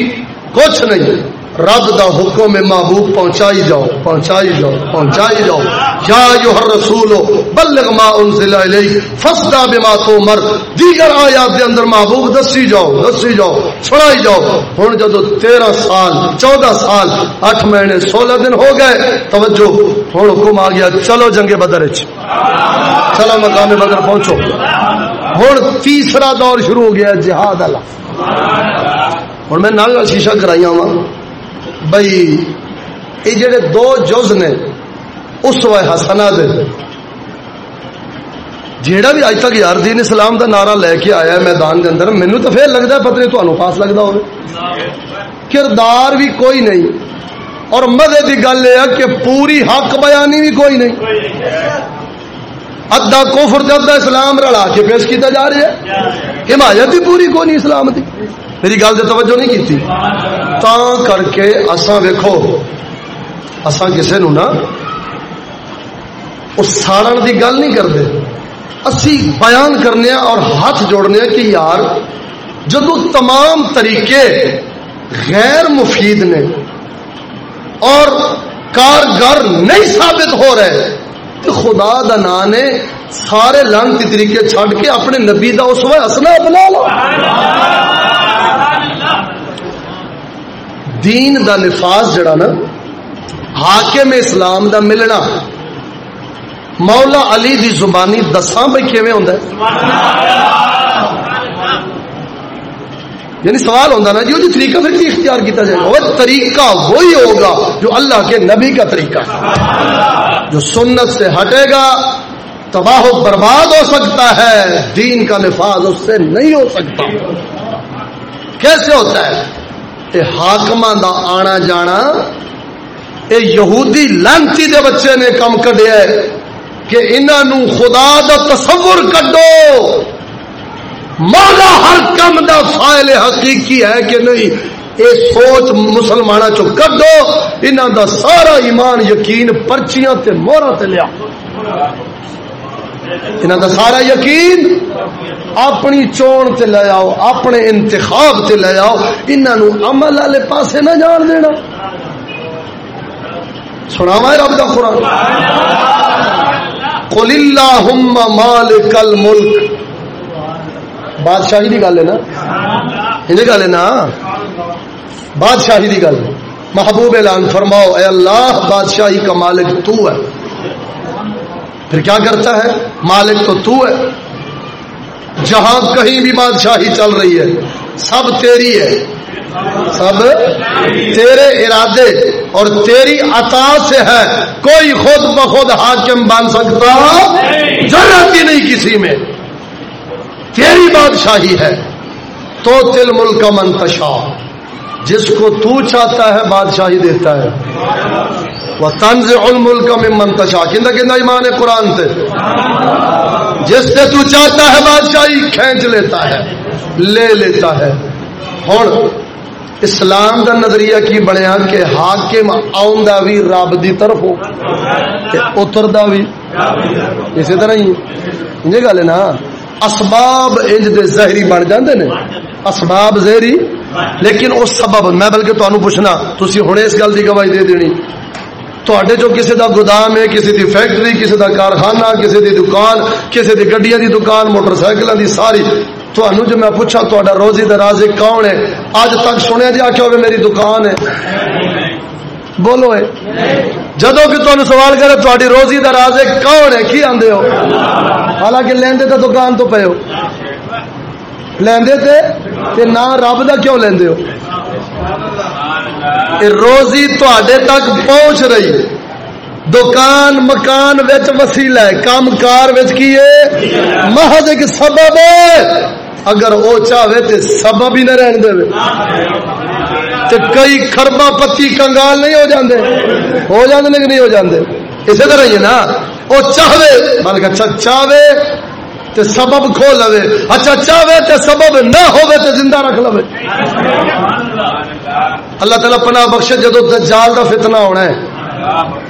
کچھ نہیں۔ رب دا حکم محبوب پہنچائی جاؤ پہنچائی جاؤ پہنچائی جاؤ۔ یا ایوہ الرسول، بلغ ما انزل الیک فصدا بما تؤمر دیگر آیات دے اندر محبوب دسی جاؤ دسی جاؤ سنائی جاؤ۔ ہن جدو 13 سال 14 سال 8 مہینے 16 دن ہو گئے، توجہ، ہن حکم آ گیا، چلو جنگ بدر وچ۔ چلو مقام بدر پہنچو۔ ہن تیسرا دور شروع ہو گیا، جہاد اللہ۔ ہن میں نال شیشہ کرائی ہوں بھائی یہ جڑے دو جز نے اس و حسنا دے۔ جیڑا بھی اج تک یار دین اسلام دا نعرہ لے کے آیا ہے میدان دے اندر، مینو تو پھر لگتا ہے پتہ نہیں پاس لگتا ہو کردار بھی کوئی نہیں۔ اور مزے کی گل یہ کہ پوری حق بیانی بھی کوئی نہیں۔ ادا کوفر ادھا اسلام رلا کے پیش کیتا جا رہا ہے۔ حمایت بھی پوری کوئی نہیں اسلام کی میری گل سے توجہ نہیں کی تا کر کے اساں ویکھو اساں کسے نو نا اس ساڑن دی گل نہیں کرتے اسی بیان کرنے اور ہاتھ جوڑنے کہ یار جدو تمام طریقے غیر مفید نے اور کارگر نہیں ثابت ہو رہے تو خدا دا نا نے سارے لانتی طریقے چھڑ کے اپنے نبی دا اس وقت اصلا اپنا لو دین دا نفاذ جڑا نا، حاکم اسلام دا ملنا۔ مولا علی دی زبانی دساں بھائی کیویں ہوندا ہے؟ یعنی سوال ہوتا نا جی وہ طریقہ پھر کی اختیار کیا جائے گا۔ وہ طریقہ وہی ہوگا جو اللہ کے نبی کا طریقہ ہے۔ جو سنت سے ہٹے گا، تباہ و برباد ہو سکتا ہے۔ دین کا نفاذ اس سے نہیں ہو سکتا۔ کیسے ہوتا ہے؟ حاقم دا آنا جانا۔ اے یہودی لانتی دے بچے نے کم کڈیا کہ انہوں خدا دا تصور کڈو۔ مولا ہر کم دا فائل حقیقی ہے کہ نہیں، اے سوچ مسلمان چو کڈو۔ انہوں دا سارا ایمان یقین پرچیاں تے مورا تے لیا۔ انہوں دا سارا یقین اپنی چون تے لے آؤ، اپنے انتخاب تے لے آؤ۔ انہوں عمل والے پاسے نہ جان دینا۔ سنا وا رب دا قرآن؟ قل اللہم مالک الملک بادشاہی دی گل ہے نا؟ یہ گل ہے نا؟ بادشاہی دی گل محبوب اعلان فرماؤ، اے اللہ، بادشاہی کا مالک تو ہے۔ پھر کیا کرتا ہے؟ مالک تو تو ہے۔ جہاں کہیں بھی بادشاہی چل رہی ہے، سب تیری ہے۔ سب تیرے ارادے اور تیری عطا سے ہے۔ کوئی خود بخود حاکم بن سکتا ضرورت ہی نہیں کسی میں۔ تیری بادشاہی ہے۔ تو تل ملک منتشا جس کو تو چاہتا ہے، بادشاہی دیتا ہے۔ وہ تنز الملک میں منتشا کہنا کہنا ایمان قرآن سے جس سے تو چاہتا ہے بادشاہی کھینچ لیتا ہے، لے لیتا ہے۔ ہوں اسلام کا نظریہ کی بنیا کہ حاکم آؤں بھی رب دی طرف ہو اتردا بھی اسی طرح ہی۔ یہ گل ہے نا، اسباب انج دے زہری بن جاندے نے۔ اسباب زہری، لیکن اس سبب، میں بلکہ تمہیں پوچھنا تھی ہوں اس گل کی گواہی دے دینی۔ تے جو کسی دا گودام ہے کسی دی فیکٹری کسی دا کارخانہ کسی دی دکان کسی دی گڈیاں دی دکان، موٹر سائیکل دی ساری تھانوں جو میں پوچھا تا روزی دراز کون ہے؟ اج تک سنیا جی آخیا ہوئے، میری دکان ہے۔ بولو ہے جدو کہ تمہیں سوال کرے تاری روزی دراز کون ہے؟ کی آدھے ہو؟ حالانکہ لیندے تو دکان تو پے ہو۔ لیندے تے نہ رب دا کیوں لیندے ہو؟ روزی تے تک پہنچ رہی ہے۔ دکان، مکان وچ وسیلہ ہے۔ کام کار وچ کی ہے؟ محض ایک سبب ہے۔ اگر او چاہے تے سبب ہی نہ رہن دے۔ تے کئی خربا پتی کنگال نہیں ہو جاندے۔ ہو جاندے لیکن نہیں ہو جاندے۔ اسی طرح ہی ہے نا۔ او چاہے بلکہ اچھا چاہے تے سبب کھو لوے۔ اچھا چاہے تے سبب نہ ہوے تے زندہ رکھ لوے۔ اللہ تعالیٰ پناہ بخشے جدو دجال دا فتنہ ہونا ہے۔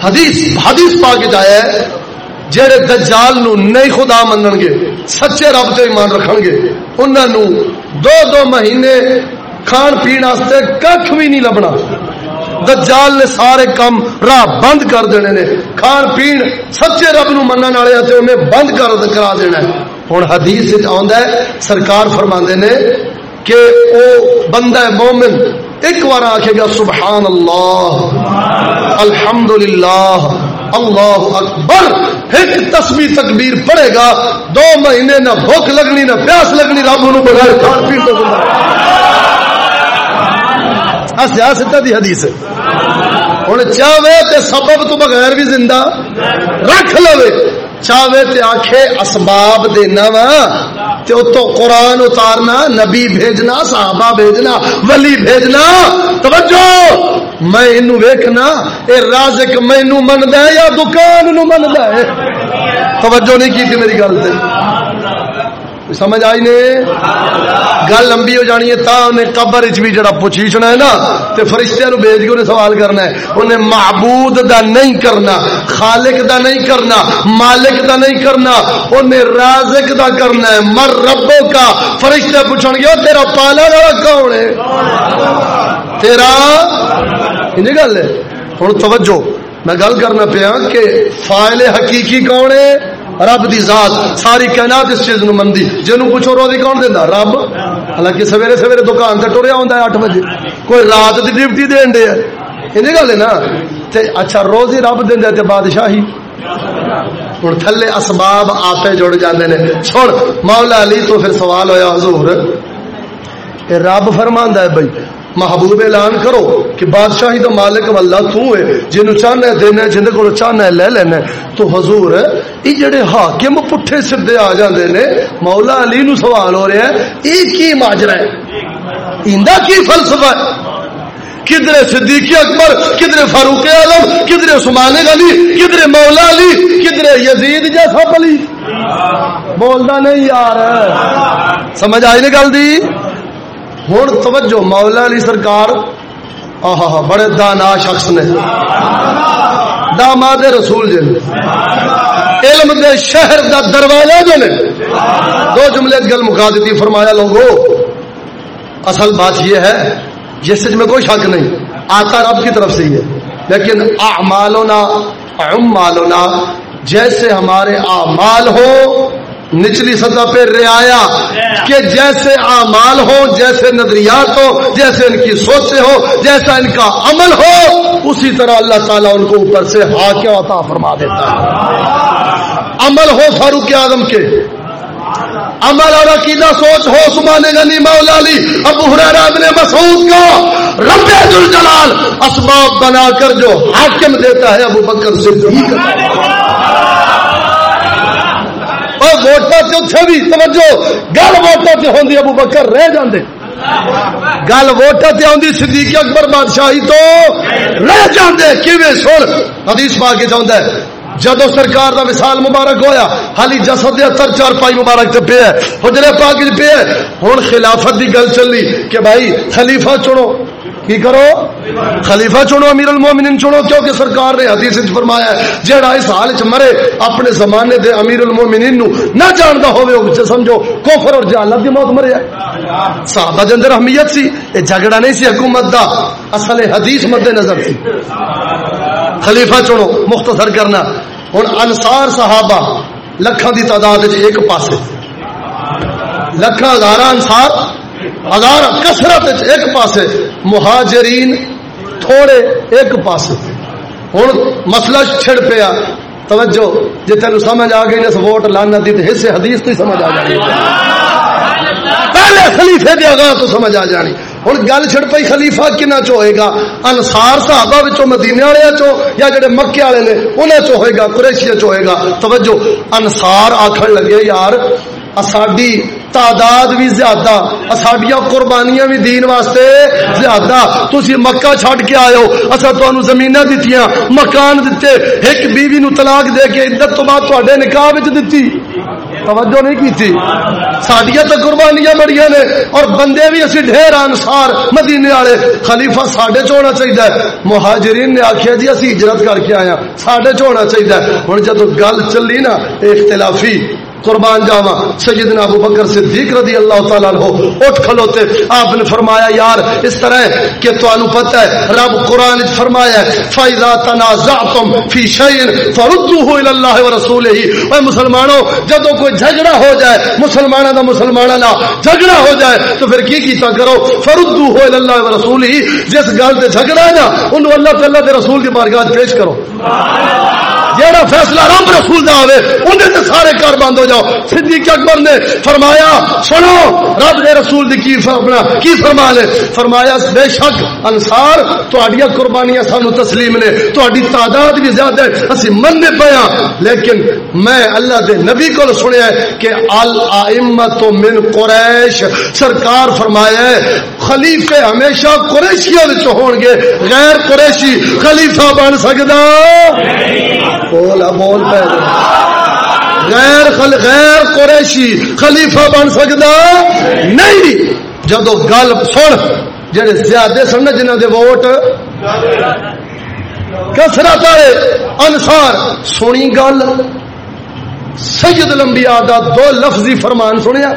حدیث حدیث پا کے جایا ہے جہے دجال نو نہیں خدا منن گے، سچے رب سے ایمان رکھن گے انہوں دو دو مہینے کھان پین واسطے کھ بھی نہیں لبنا۔ دجال نے سارے کام راہ بند کر دینے نے۔ کھان پین سچے رب نو منن والے تے انہیں بند کر کرا دینا ہے۔ ہن حدیث وچ ہے، سرکار فرماندے نے کہ او بندہ مومن ایک بار آخے گا سبحان اللہ الحمد للہ اللہ اکبر، ایک تسبیح تکبیر پڑے گا، دو مہینے نہ بھوک لگنی، نہ پیاس لگنی، رب نو بغیر کھان پی تو سیاست دی حدیث ہوں چاہے تے سبب تو بغیر بھی زندہ رکھ لو چاہے تے آخے اسباب دینا وا تو قرآن اتارنا، نبی بھیجنا، صحابہ بھیجنا، ولی بھیجنا۔ توجہ! میں انو ویکھنا، اے رازق مینو مندا ہے یا دکان نو مندا ہے؟ توجہ نہیں کی تھی میری گل سے سمجھ آئی نے؟ گل لمبی ہو جانی ہے، تا انہیں قبر چ بھی جڑا پوچھنا ہے نا؟ تے فرشتیاں نو بھیج کے انہیں سوال کرنا ہے۔ انہیں معبود دا نہیں کرنا، خالق دا نہیں کرنا، مالک دا نہیں کرنا، انہیں رازق دا کرنا ہے۔ مر ربو کا فرشتے پوچھن گے تیرا پالا والا کون ہے؟ تیرا؟ انہیں گل ہے۔ ہوں توجہ، میں گل کرنا پیا کہ فائل حقیقی کون ہے؟ رب دی ذات، ساری کائنات اس چیز نو مندی جنوں پوچھو روزی کون دیندا؟ رب۔ حالانکہ سویرے سویرے دکان تے ٹریا ہوندا ہے 8 بجے۔ کوئی رات دی ڈیوٹی دین دے ایندی گل ہے نا؟ تے اچھا روزی رب دیندا تے بادشاہی۔ ہن تھلے اسباب آتے جڑ جاندے نے۔ چھوڑ مولا علی تو پھر سوال ہویا حضور۔ اے رب فرماندا ہے بھائی محبوب اعلان کرو کہ بادشاہی تو مالک اللہ تو ہے جنوں چاہنا ہے دینا ہے جندے کو چاہنا ہے لے لینا ہے۔ تو حضور، یہ جڑے حاکم پٹھے سدھے آ جاندے نے، مولا علی نو سوال ہو رہا ہے، یہ کی ماجرا ہے؟ ایندا کی فلسفہ ہے؟ کدھر صدیقی اکبر کدھر فاروق اعظم کدھر عثمان علی کدھر مولا علی کدھر یزید جیسا علی بولدا نہیں یار۔ سمجھ آئی نہیں گل دی؟ ہوں توجہ مولا علی سرکار، آہا بڑے دانا شخص نے۔ داماد رسول جی علم دے شہر دا دروازہ جو نے دو جملے گل مکا دیتی، فرمایا، لوگو، اصل بات یہ ہے، جس میں کوئی شک نہیں، آتا رب کی طرف سے ہی ہے لیکن اعمالنا اعمالنا جیسے ہمارے اعمال ہو نچلی سطح پہ رعایا کہ جیسے اعمال ہو، جیسے نظریات ہو، جیسے ان کی سوچیں ہو، جیسا ان کا عمل ہو، اسی طرح اللہ تعالیٰ ان کو اوپر سے ہا کے عطا فرما دیتا ہے۔ عمل ہو فاروق اعظم کے۔ عمل اور عقیدہ سوچ ہو سبحان غنی مولا علی ابو ہریرہ ابن مسعود کا۔ رب الجلال اسباب بنا کر جو حاکم دیتا ہے ابو بکر صدیق۔ ہاں، ووٹاں تے اوتھے بھی توجہ۔ گل ووٹاں تے ہوندی ابو بکر، رہ جاندے۔ گل ووٹاں تے اوندی صدیق اکبر بادشاہی تو رہ جاندے۔ کیویں؟ سن، حدیث پاک وچ آندا ہے۔ جدو سرکار دا وصال مبارک ہویا، حالی جسد دے اثر چار پائی مبارک تے پیا حجرے پاک وچ پیا ہن خلافت دی گل چلی کہ بھائی خلیفہ چنو۔ کی کرو؟ خلیفہ چنو، امیر المومنین چنو، کیونکہ سرکار نے حدیث فرمایا ہے، جیڑا اس حال وچ مرے، اپنے زمانے دے امیر المومنین نو نہ جاندا ہوے او سمجھو، کفر اور جہالت دی موت مریا صحابہ دے اندر اہمیت سی، اے جھگڑا نہیں سی حکومت دا، اصل حدیث مد نظر سی۔ خلیفہ چنو، مختصر کرنا۔ ہن انصار صحابہ، لکھاں دی تعداد ایک پاسے۔ لکھاں ہزاراں انصار ہزار کسرت ایک پاسے مہاجرین تھوڑے ایک پاسے ہوں مسئلہ چھڑ پیا، توجہ جی تین سمجھ آ گئی جس ووٹ لانا دی تو حصے حدیث تو سمجھ آ جانی۔ پہلے خلیفے دی اگاں تو سمجھ آ جانی۔ ہوں گل چھڑ پی خلیفہ کنا چ ہوئے گا؟ انسار صحابہ مدینے والے چو یا جڑے مکے والے نے انہیں چ ہوئے گا؟ قریشیا چ ہوئے گا؟ توجہ انسار آخر لگے، یار ساڈی تعداد بھی زیادہ سڈیا قربانیاں بھی دین واسطے زیادہ۔ تھی مکہ چھڈ کے آئے ہو اصا تمہیں زمین دیتی مکان دیتے ایک بیوی نو طلاق دے کے عدت تو بعد تے نکاح دیتی توجہ نہیں کی سڈیا تو قربانیاں بڑی نے، اور بندے بھی اسی ڈھیر انسار مدینے والے۔ خلیفہ سڈے چ ہونا چاہیے مہاجرین نے آخیا جی اسی ہجرت کر کے آیا ہاں، سڈے چ ہونا چاہیے ہوں جب گل چلی نا اختلافی۔ قربان جاوا سیدنا ابو بکر صدیق رضی اللہ تعالیٰ عنہ اٹھ کھلوتے۔ آپ نے فرمایا، یار، اس طرح کہ تو پتہ ہے، رب قرآن فرمایا ہے، فَإِذَا تَنَازَعْتُمْ فِي شَيْءٍ فَرُدُّهُ إِلَى اللَّهِ وَرَسُولِهِ اے مسلمانوں جب کوئی جھگڑا ہو جائے مسلمانوں دا مسلمانوں نا جھگڑا ہو جائے، تو پھر کی کیتا کرو؟ فَرُدُّهُ إِلَى اللَّهِ وَرَسُولِهِ جس گل تے جھگڑا ہے نا انو اللہ تعالی دے رسول کی بارگاہ پیش کرو۔ جیڑا فیصلہ رب رسول دا آوے انہیں تے سارے کار بند ہو جاؤ۔ صدیق اکبر نے فرمایا، سنو، رب دے رسول دی کی فرمایا کی فرما لے فرمایا، بے شک انصار، تہاڈیاں قربانیاں سانو تسلیم نے۔ تہاڈی تعداد بھی زیادہ ہے، اسی مننے پیا ہاں۔ لیکن میں اللہ دے نبی کو سنیا ہے کہ الائمۃ من قریش۔ سرکار فرمایا ہے، خلیفے ہمیشہ قریشیاں وچ ہون گے غیر قریشی خلیفہ بن سکدا۔ بول بول پہ غیر خل، غیر قریشی خلیفہ بن سکتا نہیں۔ جدو گل سن، جڑے زیادہ سن جنہ دے ووٹ کسرت والے انسار سنی گل۔ سید لمبیا دا دو لفظی فرمان سنیا۔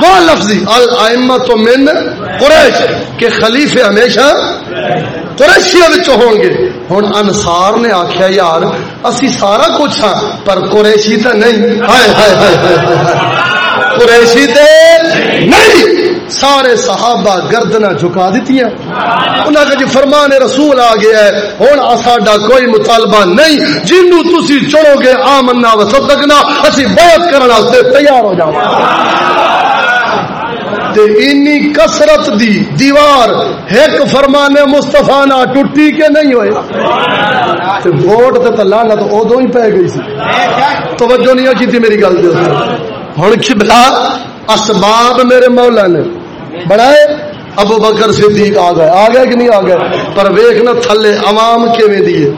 دو لفظی۔ الائمہ من قریش کے خلیفے ہمیشہ قریشیا ہو گے ہوں انسار نے آخیا یار، اسی سارا کچھ ہاں پر قریشی تو نہیں۔ ہائے ہائے ہائے قریشی تے نہیں۔ سارے صحابہ گردنا جھکا دیتی ہیں انہوں نے جی فرمان رسول آ گیا ہے ہوں ساڈا کوئی مطالبہ نہیں۔ جنوں تسی چڑو گے، آمنا و صدقنا، اسی بہت کرنے تیار ہو جاؤ انی کسرت دی دیوار ایک فرمان مستفا نہ ٹوٹی کے نہیں ہوئے۔ ووٹ تو لانا تو ادو ہی پی گئی سی۔ توجہ نہیں کی میری گل ہوں کبلا اسباب میرے مولا نے۔ بڑا ابو بکر صدیق آ گئے۔ آ گئے کہ نہیں آ گئے؟ پر ویخنا تھلے عوام کیویں دیے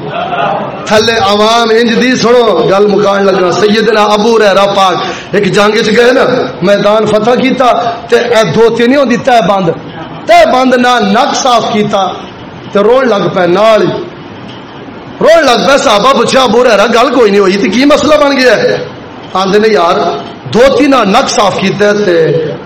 تھلے عوام انج دی سنو، گل مکان لگنا۔ سیدنا ابو رہرا پاک ایک جنگ چ گئے نا، میدان فتح کیتا تے اے دھوتی نہیں ہوندی تے بند۔ تے بند نہ نک صاف کیتا تے رون لگ پے نال رون لگ پے صحابہ پوچھا ابو رہرا گل کوئی نہیں ہوئی تے کی مسئلہ بن گیا ہے؟ آندے نے یار، دو تین نک صاف کیتے تے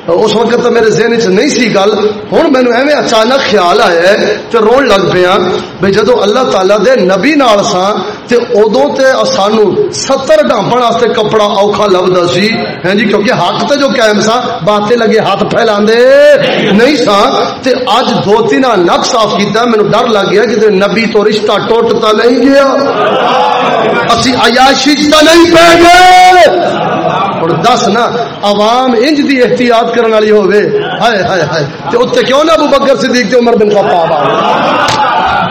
اس وقت تو میرے ذہن چ نہیں سی گل ہوں مینو ایویں اچانک خیال آیا ہے تے رون لگ پیا بھائی جدو اللہ تعالی دے نبی نال سا تے ادو تے سانو ستر ڈانپن واسطے کپڑا اوکھا لبدا سی۔ ہاں جی کیونکہ حق تے جو قائم سا باتیں لگے ہاتھ پھیلا نہیں سا تے اج دو تین نک صاف کیتا مینو ڈر لگ گیا کہ نبی تو رشتہ ٹوٹتا نہیں گیا۔ اسی عیاشی تو نہیں پہ گئے۔ ہوں دس نا، عوام انج دی احتیاط کرنے والی ہوے ہائے ہائے ہائے۔ تے اوتے کیوں نہ ابو بکر صدیق تے عمر بن خطاب آ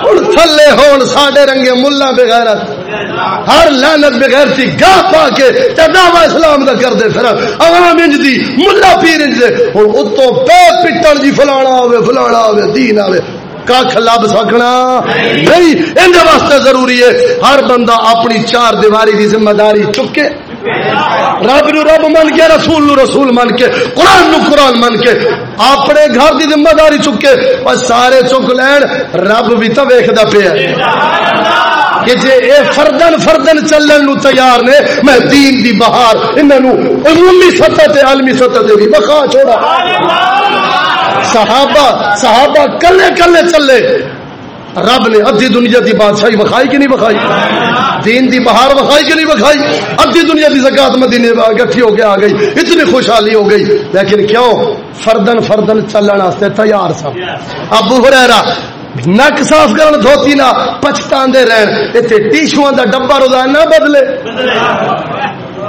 ہن تھلے ہون ساڈے رنگے ملہ بغیرت۔ ہر لعنت بغیر تھی گاہ پا کے تے دعوی اسلام دا کر دے پھر۔ عوام انج دی ملہ پیر انج دے۔ ہن اتوں پے پٹن دی فلانا ہوے فلانا ہوے دین آوے۔ کھ لب سکنا نہیں اندر واسطے ضروری ہے۔ ہر بندہ اپنی چار دیواری کی ذمہ داری چکے۔ رب نو رب من کے، رسول نو رسول من کے، قرآن نو قرآن من کے۔ اپنے گھر کی ذمہ داری چکے اور سارے چک لین، رب بھی تو ویکد پیا کہ جے اے فردن فردن چلن نو تیار نے، میں دین دی بہار انہوں عمومی سطح تے عالمی سطح تے بھی بخا چھوڑا۔ صحابہ صحابہ کلے کلے چلے۔ رب نے ادھی دنیا دی بادشاہی بخائی کہ نہیں بخائی دین دی بہار بخائی کہ نہیں بخائی ادھی دنیا دی زکات مدینے گٹھی ہو کے آ گئی، اتنی خوشحالی ہو گئی۔ لیکن کیوں؟ فردن فردن چلن واسطے تیار سا ابو ہریرا نک صاف کرن، دھوتی نہ پچھتاندے رہن۔ ایتھے ٹیشواں دا ڈبہ روزانہ بدلے۔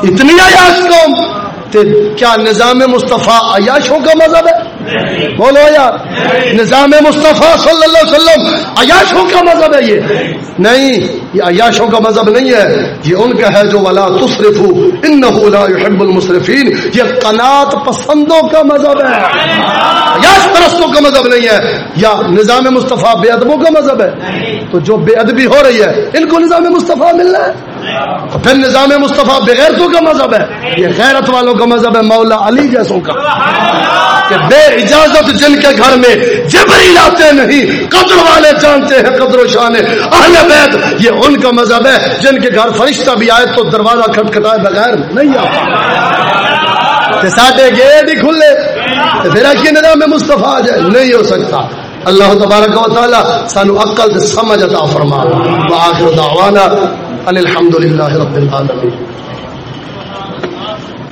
اتنی عیاش قوم۔ تے کیا نظام مصطفیٰ عیاشوں کا مذہب ہے؟ بولو یار نظام مصطفیٰ صلی اللہ علیہ وسلم عیاشوں کا مذہب ہے یہ۔ نہیں، یہ عیاشوں کا مذہب نہیں ہے۔ یہ ان کا ہے جو ولا تصرف انه لا يحب المصرفین یہ قنات پسندوں کا مذہب ہے۔ عیاش پرستوں کا مذہب نہیں ہے۔ یا نظام مصطفیٰ بے ادبوں کا مذہب ہے۔ تو جو بے ادبی ہو رہی ہے، ان کو نظام مصطفیٰ ملنا ہے۔ تو پھر نظام مصطفیٰ بغیرتوں کا مذہب ہے، یہ غیرت والوں کا مذہب ہے، مولا علی جیسوں کا۔ کہ بے اجازت جن کے گھر میں جبری آتے نہیں، قدر والے جانتے ہیں قدر و شان اہل بیت۔ یہ ان کا مذہب ہے، جن کے گھر فرشتہ بھی آئے تو دروازہ کھٹکھٹائے بغیر نہیں آتا ساڈے گیٹ ہی کھلے پھر کی نظام مصطفیٰ آ جائے، نہیں ہو سکتا۔ اللہ تبارک و تعالی سانو عقل سمجھ عطا فرما وآخر دعوانا الحمد للہ رب العالمین۔